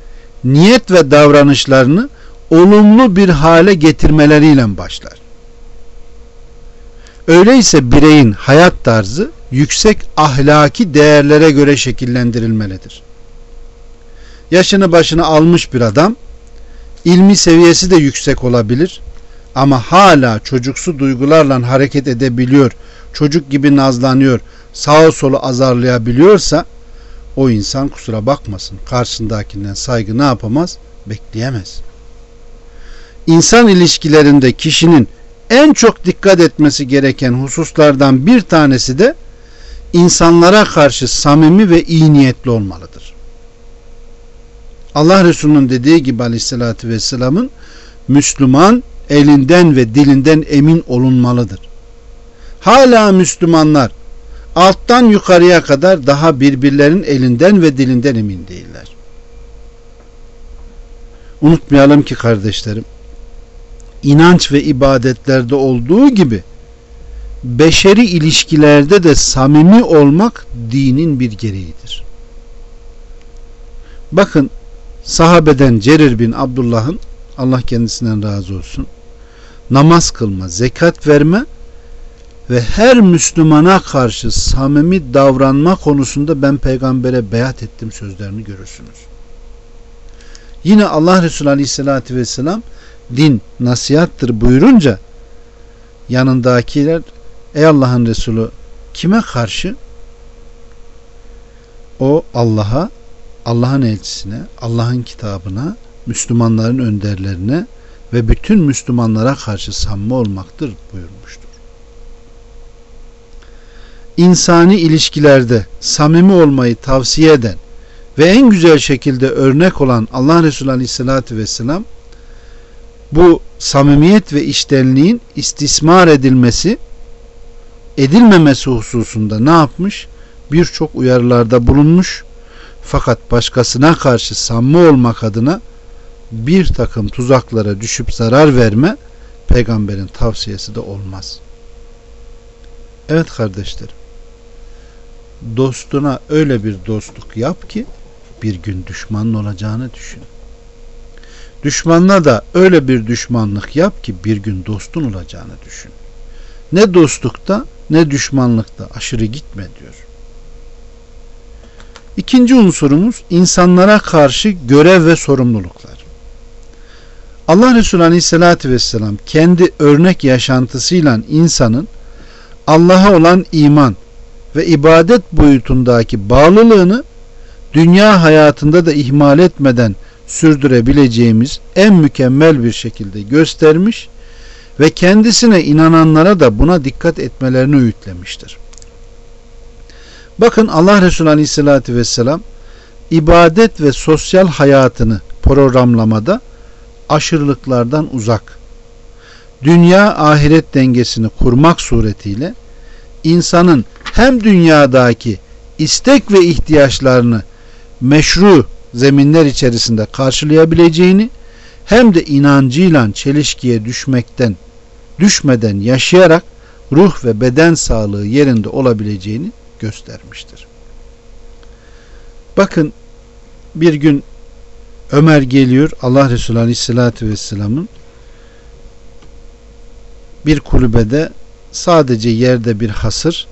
niyet ve davranışlarını olumlu bir hale getirmeleriyle başlar. Öyleyse bireyin hayat tarzı yüksek ahlaki değerlere göre şekillendirilmelidir. Yaşını başını almış bir adam ilmi seviyesi de yüksek olabilir ama hala çocuksu duygularla hareket edebiliyor, çocuk gibi nazlanıyor, sağa solu azarlayabiliyorsa o insan kusura bakmasın karşısındakinden saygı ne yapamaz? Bekleyemez. İnsan ilişkilerinde kişinin en çok dikkat etmesi gereken hususlardan bir tanesi de insanlara karşı samimi ve iyi niyetli olmalıdır. Allah Resulü'nün dediği gibi aleyhissalatü vesselamın Müslüman elinden ve dilinden emin olunmalıdır. Hala Müslümanlar alttan yukarıya kadar daha birbirlerinin elinden ve dilinden emin değiller. Unutmayalım ki kardeşlerim inanç ve ibadetlerde olduğu gibi beşeri ilişkilerde de samimi olmak dinin bir gereğidir. Bakın sahabeden Cerir bin Abdullah'ın Allah kendisinden razı olsun namaz kılma, zekat verme ve her Müslümana karşı samimi davranma konusunda ben peygambere beyat ettim sözlerini görürsünüz. Yine Allah Resulü Aleyhisselatü Vesselam din nasihattır buyurunca yanındakiler ey Allah'ın Resulü kime karşı? O Allah'a, Allah'ın elçisine, Allah'ın kitabına, Müslümanların önderlerine ve bütün Müslümanlara karşı samimi olmaktır buyurmuştur. İnsani ilişkilerde samimi olmayı tavsiye eden ve en güzel şekilde örnek olan Allah Resulü Aleyhisselatü Vesselam bu samimiyet ve iştenliğin istismar edilmesi edilmemesi hususunda ne yapmış? Birçok uyarılarda bulunmuş fakat başkasına karşı samimi olmak adına bir takım tuzaklara düşüp zarar verme peygamberin tavsiyesi de olmaz. Evet kardeşlerim. Dostuna öyle bir dostluk yap ki bir gün düşmanın olacağını düşün. Düşmanına da öyle bir düşmanlık yap ki bir gün dostun olacağını düşün. Ne dostlukta ne düşmanlıkta aşırı gitme diyor. İkinci unsurumuz insanlara karşı görev ve sorumluluklar. Allah Resulü Aleyhisselatü Vesselam kendi örnek yaşantısıyla insanın Allah'a olan iman ve ibadet boyutundaki bağlılığını dünya hayatında da ihmal etmeden sürdürebileceğimiz en mükemmel bir şekilde göstermiş ve kendisine inananlara da buna dikkat etmelerini öğütlemiştir. Bakın Allah Resulü Aleyhisselatü Vesselam ibadet ve sosyal hayatını programlamada aşırılıklardan uzak, dünya ahiret dengesini kurmak suretiyle insanın hem dünyadaki istek ve ihtiyaçlarını meşru zeminler içerisinde karşılayabileceğini hem de inancıyla çelişkiye düşmekten düşmeden yaşayarak ruh ve beden sağlığı yerinde olabileceğini göstermiştir. Bakın bir gün Ömer geliyor Allah Resulü Aleyhisselatü Vesselam'ın bir kulübede sadece yerde bir hasır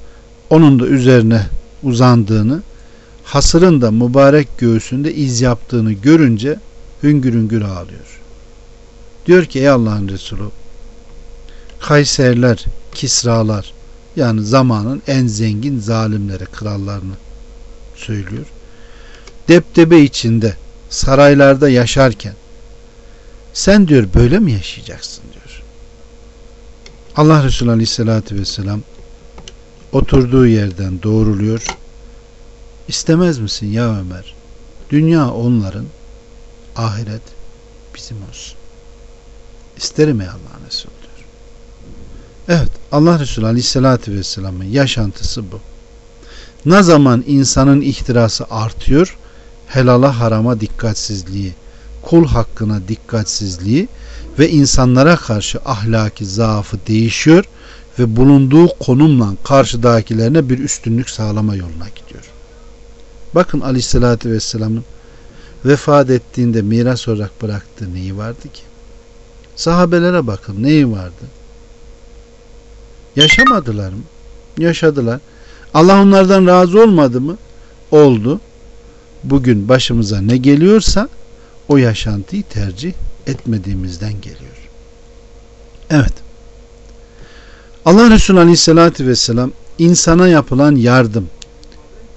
onun da üzerine uzandığını hasırın da mübarek göğsünde iz yaptığını görünce hüngür hüngür ağlıyor. Diyor ki ey Allah'ın Resulü Kayserler, Kisralar yani zamanın en zengin zalimleri, krallarını söylüyor. Deptebe içinde saraylarda yaşarken sen diyor böyle mi yaşayacaksın. Allah Resulü Aleyhisselatü Vesselam oturduğu yerden doğruluyor. İstemez misin ya Ömer? Dünya onların, ahiret bizim olsun. İsterim ey Allah'ın Resulü diyor. Evet Allah Resulü Aleyhisselatü Vesselam'ın yaşantısı bu. Ne zaman insanın ihtirası artıyor, helala harama dikkatsizliği, kul hakkına dikkatsizliği ve insanlara karşı ahlaki zaafı değişiyor ve bulunduğu konumla karşıdakilerine bir üstünlük sağlama yoluna gidiyor. Bakın Aleyhisselatü Vesselam'ın vefat ettiğinde miras olarak bıraktığı neyi vardı ki? Sahabelere bakın neyi vardı? Yaşamadılar mı? Yaşadılar. Allah onlardan razı olmadı mı? Oldu. Bugün başımıza ne geliyorsa o yaşantıyı tercih etmediğimizden geliyor. Evet. Allah Resulü Aleyhisselatü Vesselam insana yapılan yardım,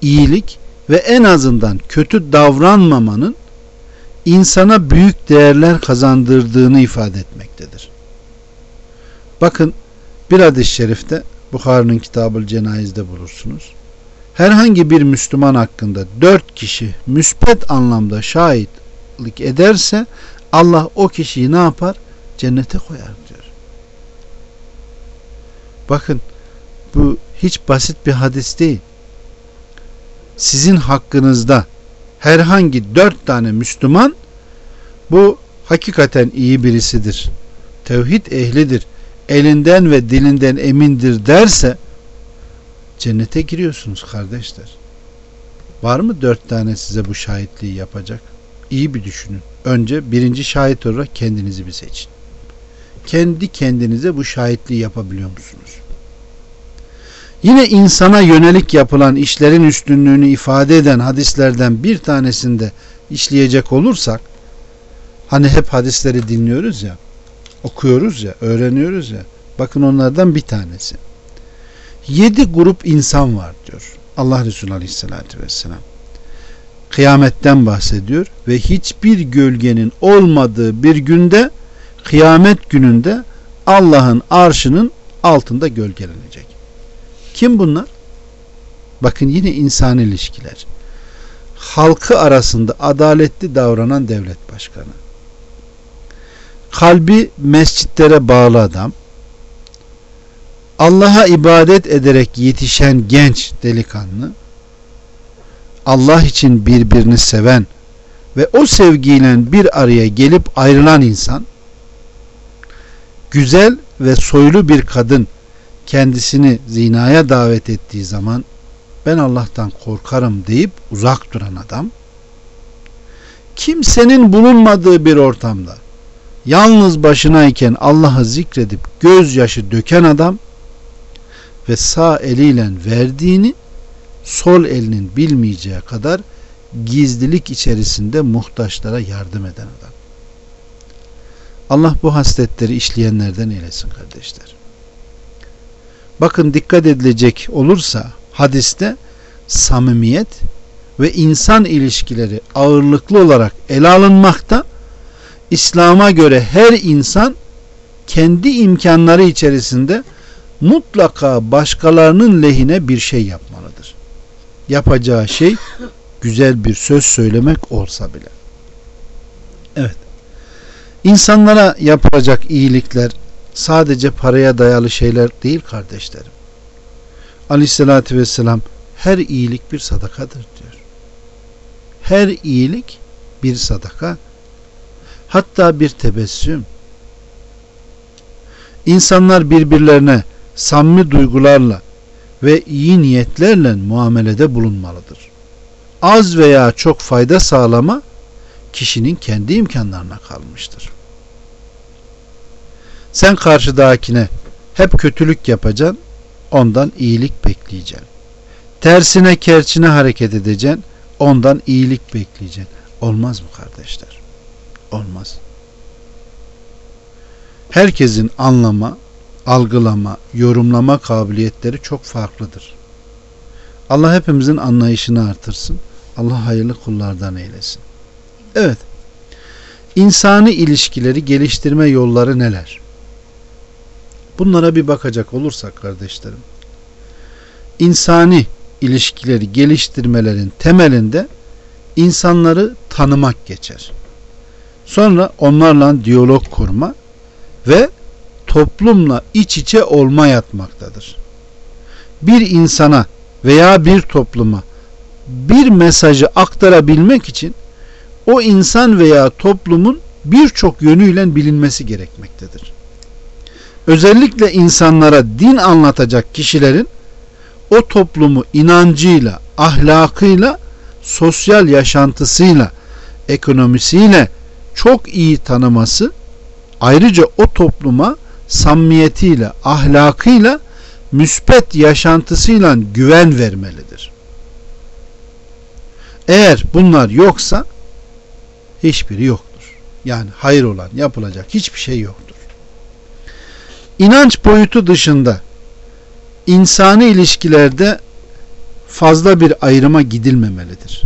iyilik ve en azından kötü davranmamanın insana büyük değerler kazandırdığını ifade etmektedir. Bakın bir hadis-i şerifte Bukhari'nin kitabı Cenayiz'de bulursunuz. Herhangi bir Müslüman hakkında dört kişi müspet anlamda şahitlik ederse Allah o kişiyi ne yapar? Cennete koyar diyor. Bakın bu hiç basit bir hadis değil. Sizin hakkınızda herhangi dört tane Müslüman bu hakikaten iyi birisidir. Tevhid ehlidir. Elinden ve dilinden emindir derse cennete giriyorsunuz kardeşler. Var mı dört tane size bu şahitliği yapacak? İyi bir düşünün. Önce birinci şahit olarak kendinizi bir seçin. Kendi kendinize bu şahitliği yapabiliyor musunuz? Yine insana yönelik yapılan işlerin üstünlüğünü ifade eden hadislerden bir tanesinde işleyecek olursak hani hep hadisleri dinliyoruz ya okuyoruz ya öğreniyoruz ya bakın onlardan bir tanesi yedi grup insan var diyor Allah Resulü Aleyhisselatü Vesselam kıyametten bahsediyor ve hiçbir gölgenin olmadığı bir günde kıyamet gününde Allah'ın arşının altında gölgelenecek. Kim bunlar? Bakın yine insan ilişkiler. Halkı arasında adaletli davranan devlet başkanı. Kalbi mescitlere bağlı adam. Allah'a ibadet ederek yetişen genç delikanlı. Allah için birbirini seven ve o sevgiyle bir araya gelip ayrılan insan güzel ve soylu bir kadın kendisini zinaya davet ettiği zaman ben Allah'tan korkarım deyip uzak duran adam kimsenin bulunmadığı bir ortamda yalnız başınayken Allah'ı zikredip gözyaşı döken adam ve sağ eliyle verdiğini sol elinin bilmeyeceği kadar gizlilik içerisinde muhtaçlara yardım eden adam. Allah bu hasletleri işleyenlerden eylesin kardeşler. Bakın dikkat edilecek olursa hadiste samimiyet ve insan ilişkileri ağırlıklı olarak ele alınmakta. İslam'a göre her insan kendi imkanları içerisinde mutlaka başkalarının lehine bir şey yapmalıdır. Yapacağı şey güzel bir söz söylemek olsa bile. Evet. İnsanlara yapılacak iyilikler sadece paraya dayalı şeyler değil kardeşlerim. Aleyhissalatü vesselam her iyilik bir sadakadır diyor. Her iyilik bir sadaka. Hatta bir tebessüm. İnsanlar birbirlerine samimi duygularla ve iyi niyetlerle muamelede bulunmalıdır. Az veya çok fayda sağlama kişinin kendi imkanlarına kalmıştır. Sen karşıdakine hep kötülük yapacaksın, ondan iyilik bekleyeceksin. Tersine kerçine hareket edeceksin, ondan iyilik bekleyeceksin. Olmaz mı kardeşler? Olmaz. Herkesin anlama, algılama, yorumlama kabiliyetleri çok farklıdır. Allah hepimizin anlayışını artırsın. Allah hayırlı kullardan eylesin. Evet. İnsani ilişkileri geliştirme yolları neler? Bunlara bir bakacak olursak kardeşlerim. İnsani ilişkileri geliştirmelerin temelinde insanları tanımak geçer. Sonra onlarla diyalog kurma ve toplumla iç içe olma yatmaktadır. Bir insana veya bir topluma bir mesajı aktarabilmek için o insan veya toplumun birçok yönüyle bilinmesi gerekmektedir. Özellikle insanlara din anlatacak kişilerin o toplumu inancıyla, ahlakıyla, sosyal yaşantısıyla, ekonomisiyle çok iyi tanıması, ayrıca o topluma samimiyetiyle, ahlakıyla, müspet yaşantısıyla güven vermelidir. Eğer bunlar yoksa hiçbiri yoktur. Yani hayır olan yapılacak hiçbir şey yoktur. İnanç boyutu dışında insani ilişkilerde fazla bir ayrıma gidilmemelidir.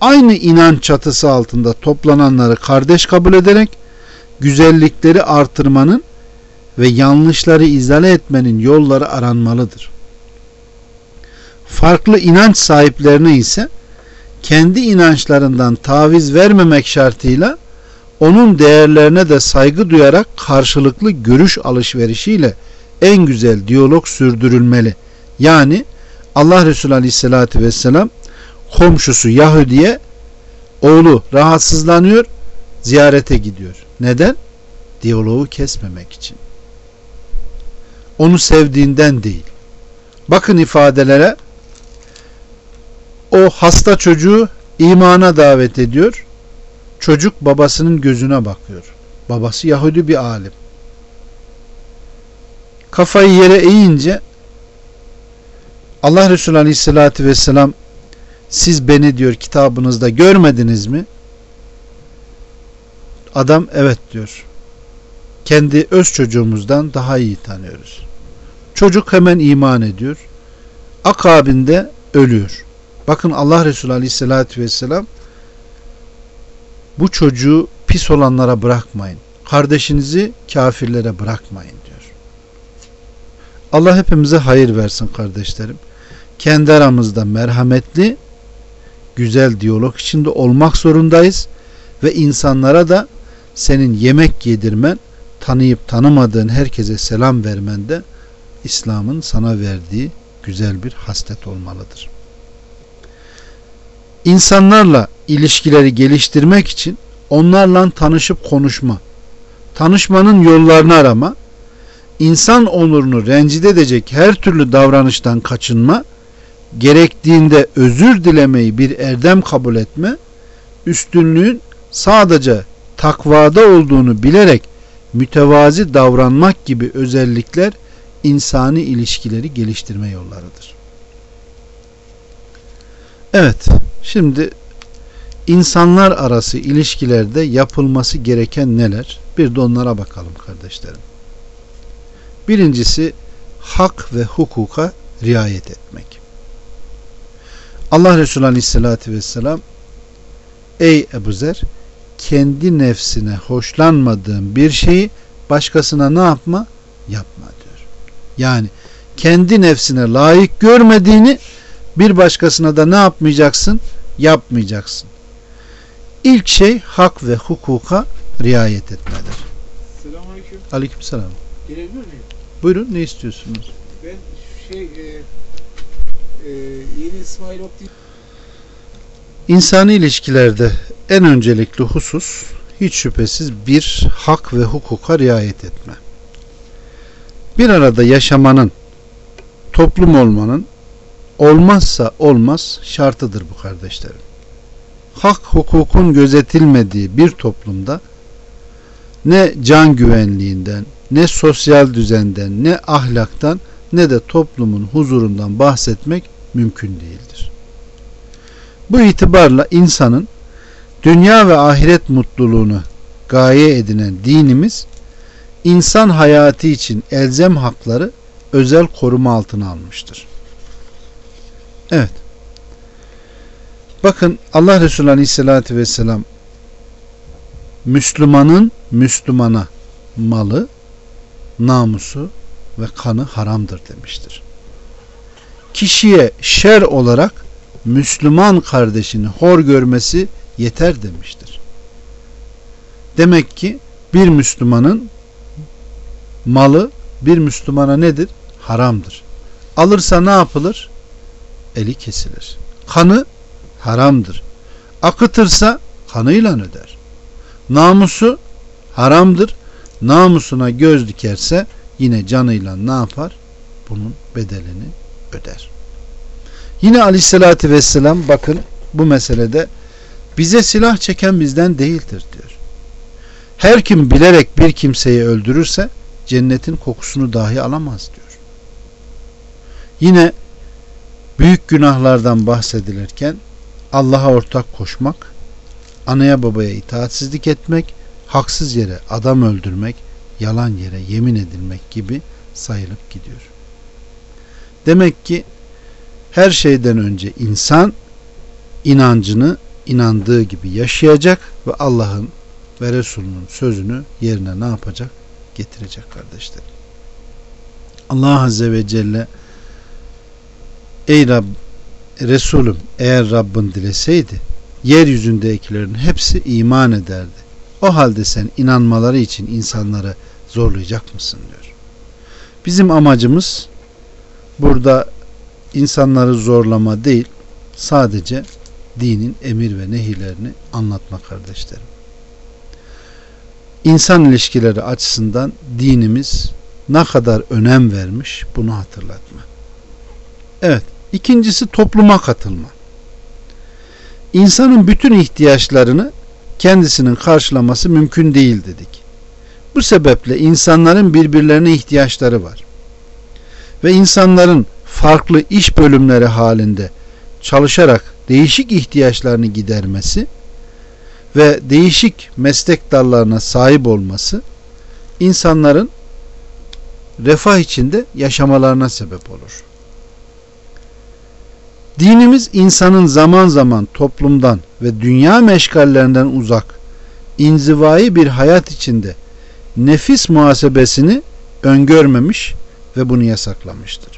Aynı inanç çatısı altında toplananları kardeş kabul ederek güzellikleri artırmanın ve yanlışları izale etmenin yolları aranmalıdır. Farklı inanç sahiplerine ise kendi inançlarından taviz vermemek şartıyla onun değerlerine de saygı duyarak karşılıklı görüş alışverişiyle en güzel diyalog sürdürülmeli. Yani Allah Resulü Aleyhisselatü Vesselam komşusu Yahudi'ye oğlu rahatsızlanıyor ziyarete gidiyor. Neden? Diyaloğu kesmemek için. Onu sevdiğinden değil. Bakın ifadelere o hasta çocuğu imana davet ediyor. Çocuk babasının gözüne bakıyor. Babası Yahudi bir alim. Kafayı yere eğince Allah Resulü Aleyhisselatü Vesselam siz beni diyor kitabınızda görmediniz mi? Adam evet diyor. Kendi öz çocuğumuzdan daha iyi tanıyoruz. Çocuk hemen iman ediyor. Akabinde ölüyor. Bakın Allah Resulü Aleyhisselatü Vesselam bu çocuğu pis olanlara bırakmayın. Kardeşinizi kafirlere bırakmayın diyor. Allah hepimize hayır versin kardeşlerim. Kendi aramızda merhametli, güzel diyalog içinde olmak zorundayız ve insanlara da senin yemek yedirmen, tanıyıp tanımadığın herkese selam vermen de İslam'ın sana verdiği güzel bir haslet olmalıdır. İnsanlarla ilişkileri geliştirmek için onlarla tanışıp konuşma, tanışmanın yollarını arama, insan onurunu rencide edecek her türlü davranıştan kaçınma, gerektiğinde özür dilemeyi bir erdem kabul etme, üstünlüğün sadece takvada olduğunu bilerek mütevazi davranmak gibi özellikler insani ilişkileri geliştirme yollarıdır. Evet, şimdi insanlar arası ilişkilerde yapılması gereken neler? Bir de onlara bakalım kardeşlerim. Birincisi hak ve hukuka riayet etmek. Allah Resulü Aleyhisselatü Vesselam Ey Ebu Zer kendi nefsine hoşlanmadığın bir şeyi başkasına ne yapma? Yapma diyor. Yani kendi nefsine layık görmediğini bir başkasına da ne yapmayacaksın? Yapmayacaksın. İlk şey hak ve hukuka riayet etmedir. Selamünaleyküm. Aleykümselam. Gelebilir miyim? Buyurun ne istiyorsunuz? Ben şey e, e, yeni İsmail Optik İnsani ilişkilerde en öncelikli husus hiç şüphesiz bir hak ve hukuka riayet etme. Bir arada yaşamanın, toplum olmanın olmazsa olmaz şartıdır bu kardeşlerim. Hak hukukun gözetilmediği bir toplumda ne can güvenliğinden, ne sosyal düzenden, ne ahlaktan, ne de toplumun huzurundan bahsetmek mümkün değildir. Bu itibarla insanın dünya ve ahiret mutluluğunu gaye edinen dinimiz insan hayatı için elzem hakları özel koruma altına almıştır. Evet. Bakın Allah Resulü Aleyhisselatü Vesselam Müslümanın Müslümana malı, namusu ve kanı haramdır demiştir. Kişiye şer olarak Müslüman kardeşini hor görmesi yeter demiştir. Demek ki bir Müslümanın malı bir Müslümana nedir? Haramdır. Alırsa ne yapılır? Eli kesilir. Kanı haramdır. Akıtırsa kanıyla öder. Namusu haramdır. Namusuna göz dikerse yine canıyla ne yapar? Bunun bedelini öder. Yine aleyhissalatü vesselam bakın bu meselede bize silah çeken bizden değildir diyor. Her kim bilerek bir kimseyi öldürürse cennetin kokusunu dahi alamaz diyor. Yine büyük günahlardan bahsedilirken Allah'a ortak koşmak, anaya babaya itaatsizlik etmek, haksız yere adam öldürmek, yalan yere yemin edilmek gibi sayılıp gidiyor. Demek ki her şeyden önce insan inancını inandığı gibi yaşayacak ve Allah'ın ve Resulünün sözünü yerine ne yapacak? Getirecek kardeşler. Allah Azze ve Celle Ey Rab Resulüm eğer Rabbin dileseydi yeryüzündekilerin hepsi iman ederdi. O halde sen inanmaları için insanları zorlayacak mısın diyor. Bizim amacımız burada insanları zorlama değil sadece dinin emir ve nehirlerini anlatma kardeşlerim. İnsan ilişkileri açısından dinimiz ne kadar önem vermiş bunu hatırlatma. Evet. ikincisi topluma katılma. İnsanın bütün ihtiyaçlarını kendisinin karşılaması mümkün değil dedik. Bu sebeple insanların birbirlerine ihtiyaçları var. Ve insanların farklı iş bölümleri halinde çalışarak değişik ihtiyaçlarını gidermesi ve değişik meslek dallarına sahip olması insanların refah içinde yaşamalarına sebep olur. Dinimiz insanın zaman zaman toplumdan ve dünya meşgallerinden uzak, inzivai bir hayat içinde nefis muhasebesini öngörmemiş ve bunu yasaklamıştır.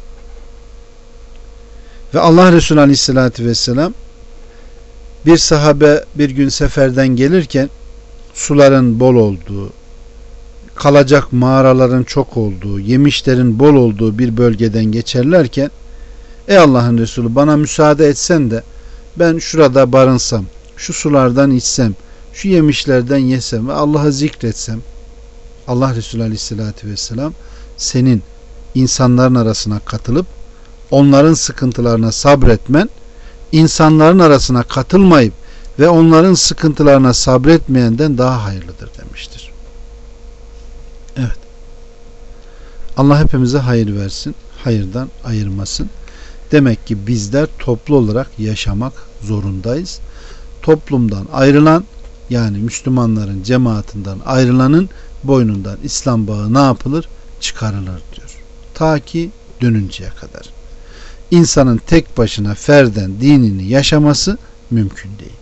Ve Allah Resulü Aleyhisselatü Vesselam bir sahabe bir gün seferden gelirken suların bol olduğu, kalacak mağaraların çok olduğu, yemişlerin bol olduğu bir bölgeden geçerlerken Ey Allah'ın Resulü bana müsaade etsen de ben şurada barınsam, şu sulardan içsem, şu yemişlerden yesem ve Allah'ı zikretsem Allah Resulü Aleyhisselatü Vesselam senin insanların arasına katılıp onların sıkıntılarına sabretmen insanların arasına katılmayıp ve onların sıkıntılarına sabretmeyenden daha hayırlıdır demiştir. Evet. Allah hepimize hayır versin. Hayırdan ayırmasın. Demek ki bizler toplu olarak yaşamak zorundayız. Toplumdan ayrılan yani Müslümanların cemaatinden ayrılanın boynundan İslam bağı ne yapılır? Çıkarılır diyor. Ta ki dönünceye kadar. İnsanın tek başına ferden dinini yaşaması mümkün değil.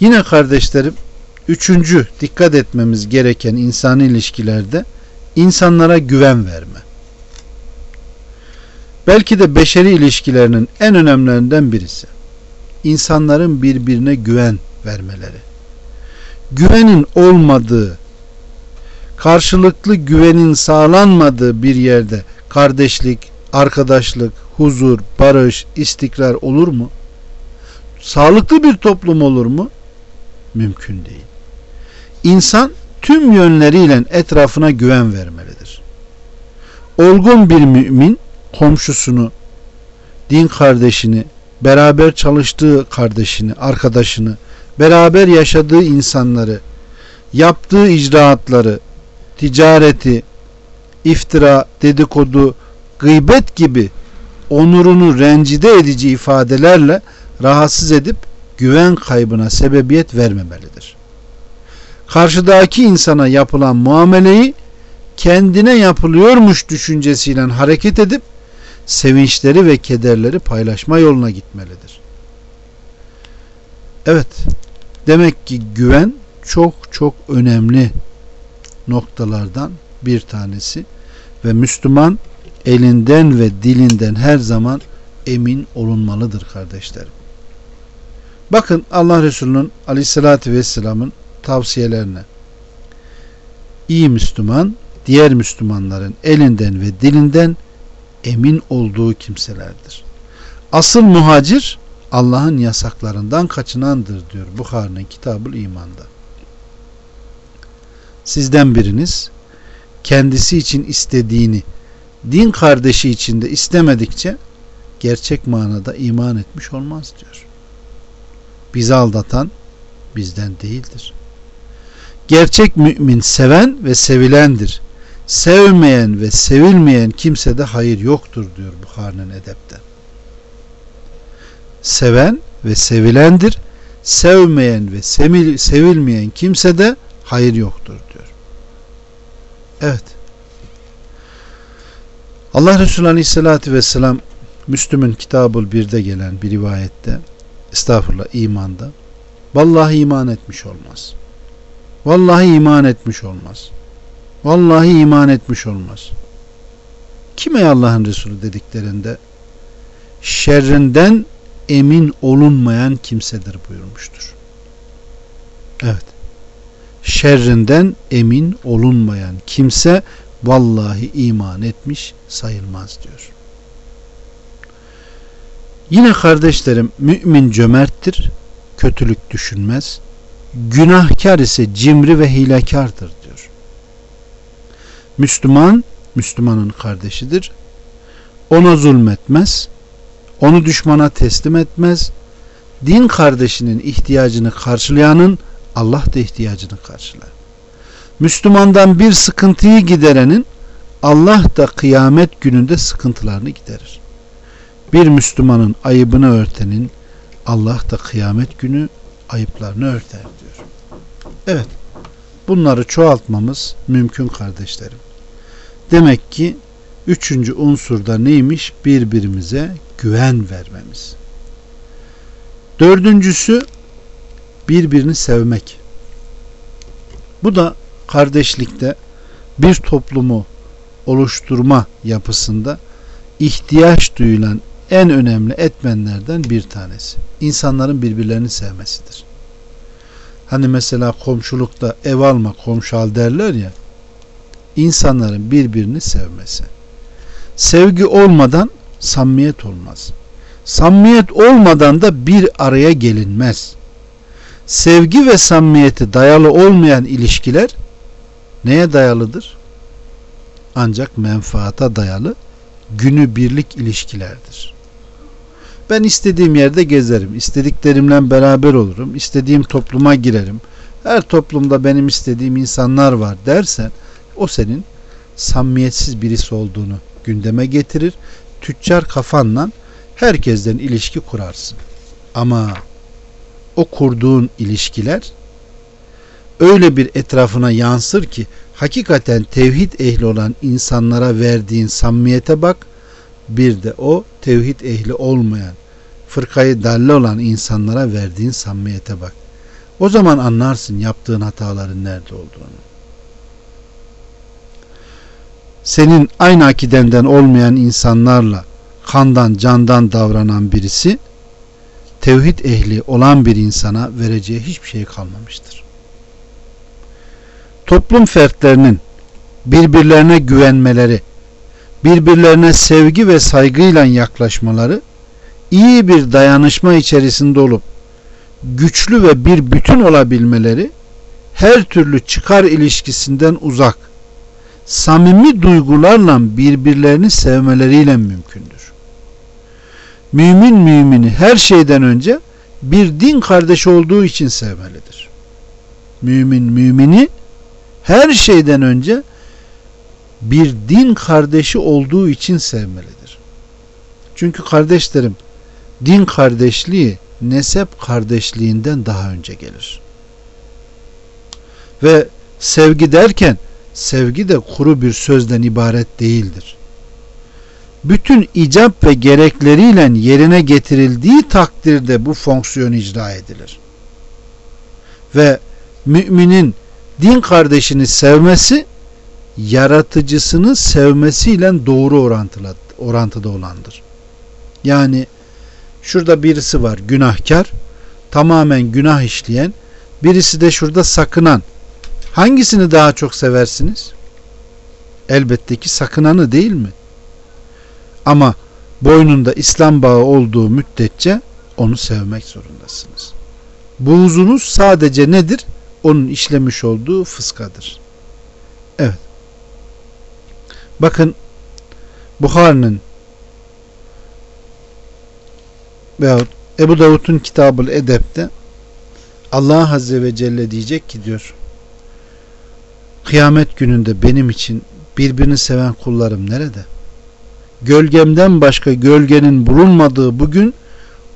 Yine kardeşlerim üçüncü dikkat etmemiz gereken insani ilişkilerde insanlara güven verme. Belki de beşeri ilişkilerinin en önemlilerinden birisi. İnsanların birbirine güven vermeleri. Güvenin olmadığı, karşılıklı güvenin sağlanmadığı bir yerde kardeşlik, arkadaşlık, huzur, barış, istikrar olur mu? Sağlıklı bir toplum olur mu? Mümkün değil. İnsan tüm yönleriyle etrafına güven vermelidir. Olgun bir mümin komşusunu, din kardeşini, beraber çalıştığı kardeşini, arkadaşını, beraber yaşadığı insanları, yaptığı icraatları, ticareti, iftira, dedikodu, gıybet gibi onurunu rencide edici ifadelerle rahatsız edip güven kaybına sebebiyet vermemelidir. Karşıdaki insana yapılan muameleyi kendine yapılıyormuş düşüncesiyle hareket edip sevinçleri ve kederleri paylaşma yoluna gitmelidir. Evet, demek ki güven çok çok önemli noktalardan bir tanesi ve Müslüman elinden ve dilinden her zaman emin olunmalıdır kardeşlerim. Bakın Allah Resulü'nün aleyhissalatü vesselamın tavsiyelerine. İyi Müslüman diğer Müslümanların elinden ve dilinden emin olduğu kimselerdir. Asıl muhacir Allah'ın yasaklarından kaçınandır diyor Bukhari'nin kitabı imanda. Sizden biriniz kendisi için istediğini din kardeşi için de istemedikçe gerçek manada iman etmiş olmaz diyor. Bizi aldatan bizden değildir. Gerçek mümin seven ve sevilendir. Sevmeyen ve sevilmeyen kimsede hayır yoktur diyor Bukhari'nin edepte. Seven ve sevilendir. Sevmeyen ve sevilmeyen kimsede hayır yoktur diyor. Evet. Allah Resulü Aleyhisselatü Vesselam Müslüm'ün kitabul birde gelen bir rivayette estağfurullah imanda vallahi iman etmiş olmaz. Vallahi iman etmiş olmaz. Vallahi iman etmiş olmaz. Kime Allah'ın Resulü dediklerinde şerrinden emin olunmayan kimsedir buyurmuştur. Evet. Şerrinden emin olunmayan kimse vallahi iman etmiş sayılmaz diyor. Yine kardeşlerim mümin cömerttir, kötülük düşünmez, günahkar ise cimri ve hilekardır diyor. Müslüman, Müslümanın kardeşidir. Ona zulmetmez, onu düşmana teslim etmez, din kardeşinin ihtiyacını karşılayanın Allah da ihtiyacını karşılar. Müslümandan bir sıkıntıyı giderenin Allah da kıyamet gününde sıkıntılarını giderir. Bir Müslümanın ayıbını örtenin Allah da kıyamet günü ayıplarını örter diyor. Evet. Bunları çoğaltmamız mümkün kardeşlerim. Demek ki üçüncü unsurda neymiş? Birbirimize güven vermemiz. Dördüncüsü birbirini sevmek. Bu da kardeşlikte bir toplumu oluşturma yapısında ihtiyaç duyulan en önemli etmenlerden bir tanesi. İnsanların birbirlerini sevmesidir. Hani mesela komşulukta ev alma komşu al derler ya insanların birbirini sevmesi. Sevgi olmadan samimiyet olmaz. Samimiyet olmadan da bir araya gelinmez. Sevgi ve samimiyeti dayalı olmayan ilişkiler neye dayalıdır? Ancak menfaata dayalı günü birlik ilişkilerdir. Ben istediğim yerde gezerim, istediklerimle beraber olurum, istediğim topluma girerim. Her toplumda benim istediğim insanlar var dersen o senin samimiyetsiz birisi olduğunu gündeme getirir. Tüccar kafanla herkesten ilişki kurarsın. Ama o kurduğun ilişkiler öyle bir etrafına yansır ki hakikaten tevhid ehli olan insanlara verdiğin samimiyete bak bir de o tevhid ehli olmayan fırkayı dalle olan insanlara verdiğin samimiyete bak. O zaman anlarsın yaptığın hataların nerede olduğunu. Senin aynı akidenden olmayan insanlarla kandan candan davranan birisi tevhid ehli olan bir insana vereceği hiçbir şey kalmamıştır. Toplum fertlerinin birbirlerine güvenmeleri, birbirlerine sevgi ve saygıyla yaklaşmaları, iyi bir dayanışma içerisinde olup güçlü ve bir bütün olabilmeleri her türlü çıkar ilişkisinden uzak, samimi duygularla birbirlerini sevmeleriyle mümkündür. Mümin mümini her şeyden önce bir din kardeşi olduğu için sevmelidir. Mümin mümini her şeyden önce bir din kardeşi olduğu için sevmelidir. Çünkü kardeşlerim din kardeşliği nesep kardeşliğinden daha önce gelir. Ve sevgi derken sevgi de kuru bir sözden ibaret değildir. Bütün icap ve gerekleriyle yerine getirildiği takdirde bu fonksiyon icra edilir. Ve müminin din kardeşini sevmesi yaratıcısını sevmesiyle doğru orantılı, orantıda olandır. Yani şurada birisi var günahkar, tamamen günah işleyen, birisi de şurada sakınan. Hangisini daha çok seversiniz? Elbette ki sakınanı değil mi? Ama boynunda İslam bağı olduğu müddetçe onu sevmek zorundasınız. Buğzunuz sadece nedir? Onun işlemiş olduğu fıskadır. Evet. Bakın Bukhari'nin veyahut Ebu Davud'un kitabı Edep'te Allah Azze ve Celle diyecek ki diyor kıyamet gününde benim için birbirini seven kullarım nerede? Gölgemden başka gölgenin bulunmadığı bugün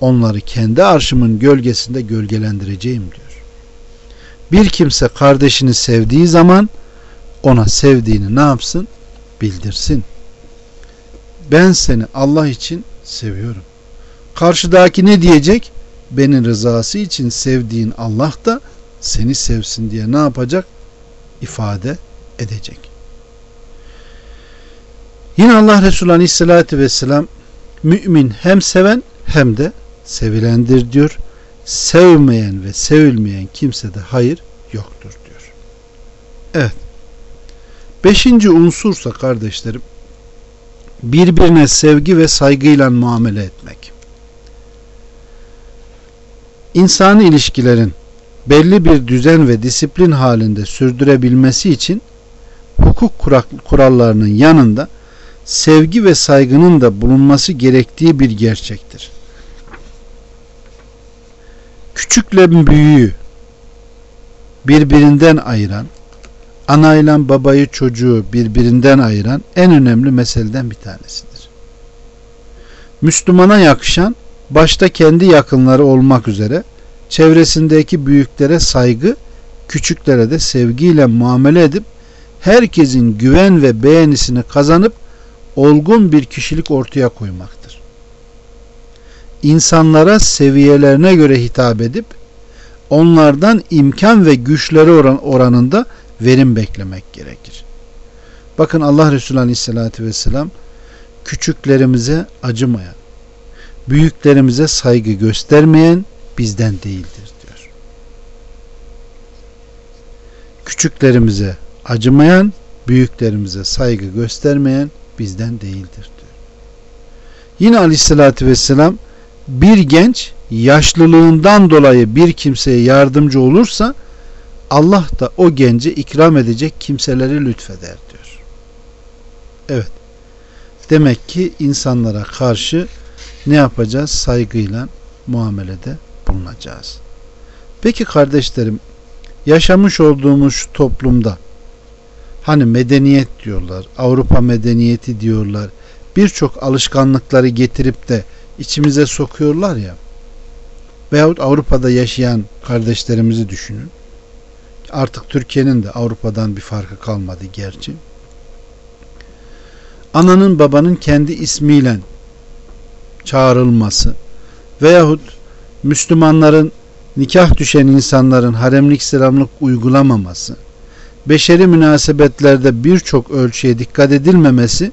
onları kendi arşımın gölgesinde gölgelendireceğim diyor. Bir kimse kardeşini sevdiği zaman ona sevdiğini ne yapsın? Bildirsin. Ben seni Allah için seviyorum. Karşıdaki ne diyecek? Beni rızası için sevdiğin Allah da seni sevsin diye ne yapacak? ifade edecek. Yine Allah Resulü Aleyhisselatü Vesselam mümin hem seven hem de sevilendir diyor. Sevmeyen ve sevilmeyen kimsede hayır yoktur diyor. Evet. Beşinci unsursa kardeşlerim birbirine sevgi ve saygıyla muamele etmek. İnsani ilişkilerin belli bir düzen ve disiplin halinde sürdürebilmesi için hukuk kurallarının yanında sevgi ve saygının da bulunması gerektiği bir gerçektir. Küçükle büyüğü birbirinden ayıran, anayla babayı çocuğu birbirinden ayıran en önemli meseleden bir tanesidir. Müslümana yakışan başta kendi yakınları olmak üzere çevresindeki büyüklere saygı, küçüklere de sevgiyle muamele edip herkesin güven ve beğenisini kazanıp olgun bir kişilik ortaya koymaktır. İnsanlara seviyelerine göre hitap edip onlardan imkan ve güçleri oran oranında verim beklemek gerekir. Bakın Allah Resulü Aleyhisselatü Vesselam küçüklerimize acımayan, büyüklerimize saygı göstermeyen bizden değildir diyor. Küçüklerimize acımayan, büyüklerimize saygı göstermeyen bizden değildir diyor. Yine Aleyhisselatü Vesselam bir genç yaşlılığından dolayı bir kimseye yardımcı olursa Allah da o gence ikram edecek kimseleri lütfeder diyor. Evet. Demek ki insanlara karşı ne yapacağız? Saygıyla muamelede bulunacağız. Peki kardeşlerim, yaşamış olduğumuz toplumda hani medeniyet diyorlar, Avrupa medeniyeti diyorlar, birçok alışkanlıkları getirip de içimize sokuyorlar ya, veyahut Avrupa'da yaşayan kardeşlerimizi düşünün. Artık Türkiye'nin de Avrupa'dan bir farkı kalmadı gerçi. Ananın babanın kendi ismiyle çağrılması veyahut Müslümanların nikah düşen insanların haremlik selamlık uygulamaması, beşeri münasebetlerde birçok ölçüye dikkat edilmemesi,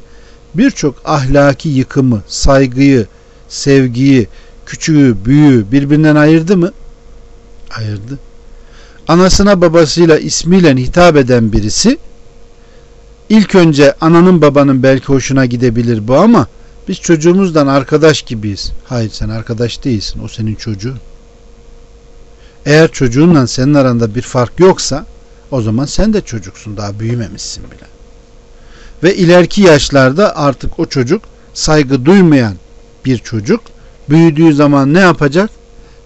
birçok ahlaki yıkımı, saygıyı, sevgiyi, küçüğü, büyüğü birbirinden ayırdı mı? Ayırdı. Anasına babasıyla ismiyle hitap eden birisi ilk önce ananın babanın belki hoşuna gidebilir bu ama biz çocuğumuzdan arkadaş gibiyiz. Hayır sen arkadaş değilsin. O senin çocuğun. Eğer çocuğunla senin aranda bir fark yoksa o zaman sen de çocuksun. Daha büyümemişsin bile. Ve ileriki yaşlarda artık o çocuk saygı duymayan bir çocuk büyüdüğü zaman ne yapacak?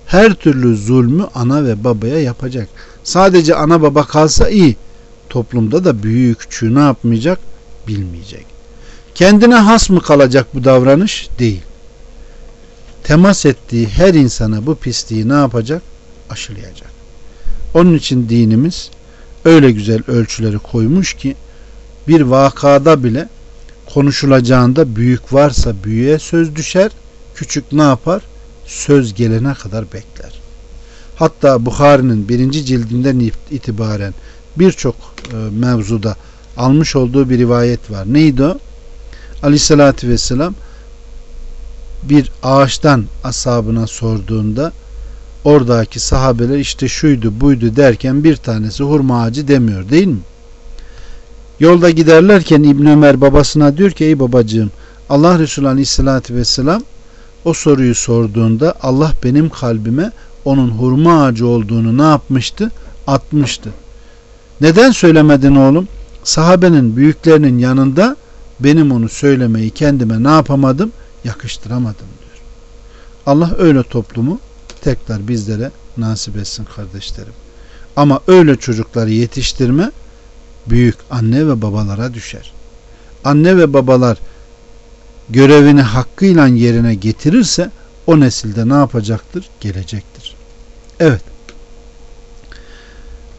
Her türlü zulmü ana ve babaya yapacak. Sadece ana baba kalsa iyi. Toplumda da büyüğü küçüğü ne yapmayacak? Bilmeyecek. Kendine has mı kalacak bu davranış? Değil. Temas ettiği her insana bu pisliği ne yapacak? Aşılayacak. Onun için dinimiz öyle güzel ölçüleri koymuş ki bir vakada bile konuşulacağında büyük varsa büyüğe söz düşer, küçük ne yapar? Söz gelene kadar bekler. Hatta Bukhari'nin birinci cildinden itibaren birçok e, mevzuda almış olduğu bir rivayet var. Neydi o? Aleyhissalatü vesselam bir ağaçtan asabına sorduğunda oradaki sahabeler işte şuydu buydu derken bir tanesi hurma ağacı demiyor değil mi? Yolda giderlerken İbn Ömer babasına diyor ki ey babacığım Allah Resulü Aleyhisselatü Vesselam o soruyu sorduğunda Allah benim kalbime onun hurma ağacı olduğunu ne yapmıştı? Atmıştı. Neden söylemedin oğlum? Sahabenin büyüklerinin yanında benim onu söylemeyi kendime ne yapamadım? Yakıştıramadım diyor. Allah öyle toplumu tekrar bizlere nasip etsin kardeşlerim. Ama öyle çocukları yetiştirme büyük anne ve babalara düşer. Anne ve babalar görevini hakkıyla yerine getirirse o nesilde ne yapacaktır? Gelecektir. Evet.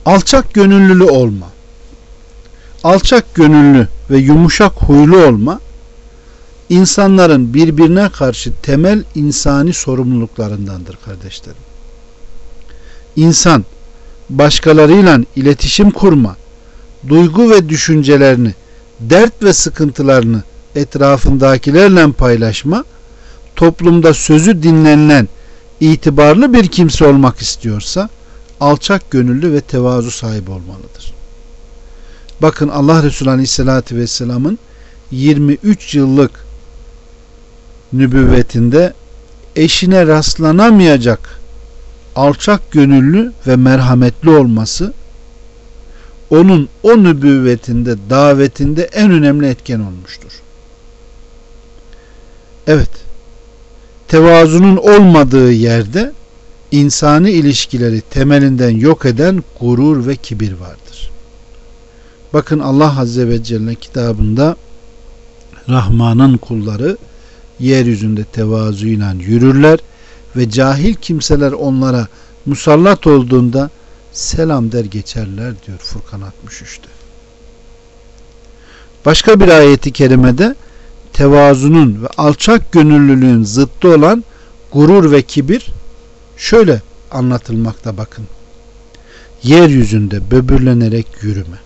Alçak gönüllülü olma. Alçak gönüllü ve yumuşak huylu olma insanların birbirine karşı temel insani sorumluluklarındandır kardeşlerim. İnsan başkalarıyla iletişim kurma, duygu ve düşüncelerini, dert ve sıkıntılarını etrafındakilerle paylaşma, toplumda sözü dinlenilen itibarlı bir kimse olmak istiyorsa alçak gönüllü ve tevazu sahibi olmalıdır. Bakın Allah Resulü Aleyhisselatü Vesselam'ın 23 yıllık nübüvvetinde eşine rastlanamayacak alçak gönüllü ve merhametli olması onun o nübüvvetinde, davetinde en önemli etken olmuştur. Evet, tevazunun olmadığı yerde insani ilişkileri temelinden yok eden gurur ve kibir vardır. Bakın Allah Azze ve Celle kitabında Rahman'ın kulları yeryüzünde tevazuyla yürürler ve cahil kimseler onlara musallat olduğunda selam der geçerler diyor Furkan 63'te. Başka bir ayeti kerimede tevazunun ve alçak gönüllülüğün zıttı olan gurur ve kibir şöyle anlatılmakta bakın. Yeryüzünde böbürlenerek yürüme.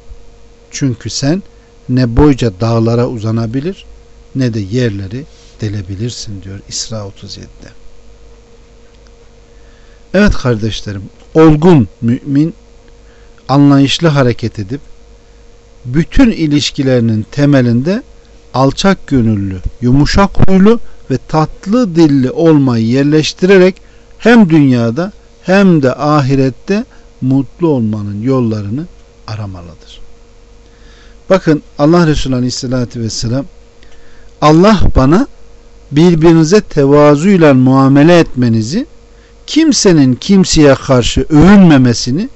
Çünkü sen ne boyca dağlara uzanabilir ne de yerleri delebilirsin diyor İsra 37'de. Evet kardeşlerim, olgun mümin anlayışlı hareket edip bütün ilişkilerinin temelinde alçak gönüllü, yumuşak huylu ve tatlı dilli olmayı yerleştirerek hem dünyada hem de ahirette mutlu olmanın yollarını aramalıdır. Bakın Allah Resulü Aleyhisselatü Vesselam Allah bana birbirinize tevazuyla muamele etmenizi, kimsenin kimseye karşı övünmemesini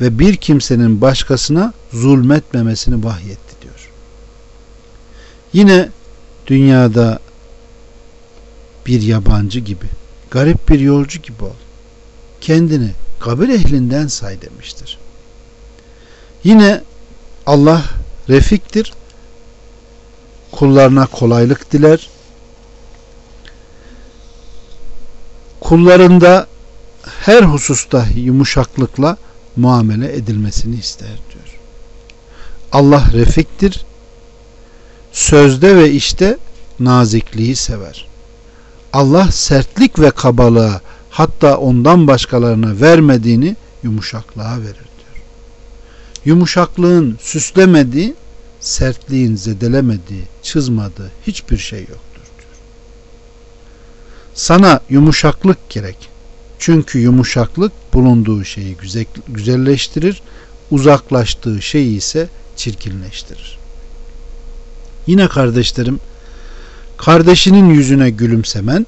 ve bir kimsenin başkasına zulmetmemesini vahyetti diyor. Yine dünyada bir yabancı gibi, garip bir yolcu gibi ol. Kendini kabir ehlinden say demiştir. Yine Allah refiktir. Kullarına kolaylık diler. Kullarında her hususta yumuşaklıkla muamele edilmesini ister diyor. Allah refiktir. Sözde ve işte nazikliği sever. Allah sertlik ve kabalığa hatta ondan başkalarına vermediğini yumuşaklığa verir diyor. Yumuşaklığın süslemediği, sertliğin zedelemediği, çizmadığı hiçbir şey diyor. Sana yumuşaklık gerek. Çünkü yumuşaklık bulunduğu şeyi güzelleştirir, uzaklaştığı şeyi ise çirkinleştirir. Yine kardeşlerim, kardeşinin yüzüne gülümsemen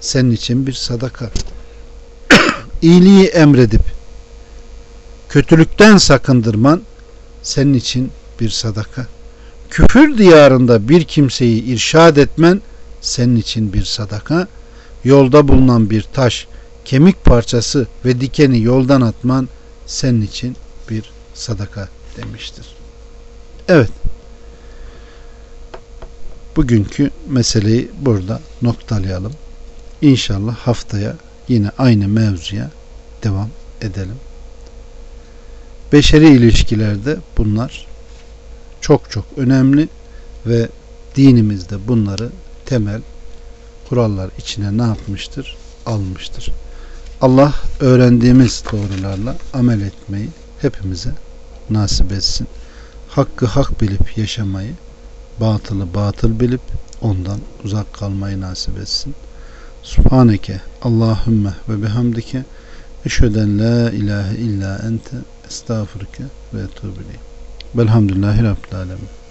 senin için bir sadaka. İyiliği emredip kötülükten sakındırman senin için bir sadaka. Küfür diyarında bir kimseyi irşad etmen senin için bir sadaka. Yolda bulunan bir taş, kemik parçası ve dikeni yoldan atman senin için bir sadaka demiştir. Evet. Bugünkü meseleyi burada noktalayalım. İnşallah haftaya yine aynı mevzuya devam edelim. Beşeri ilişkilerde bunlar çok çok önemli ve dinimizde bunları temel kurallar içine ne yapmıştır? Almıştır. Allah öğrendiğimiz doğrularla amel etmeyi hepimize nasip etsin. Hakkı hak bilip yaşamayı, batılı batıl bilip ondan uzak kalmayı nasip etsin. Subhaneke Allahümme ve bihamdike eşheden la ilahe illa ente estağfurke ve etubile. Velhamdülillahi Rabbil Alemin.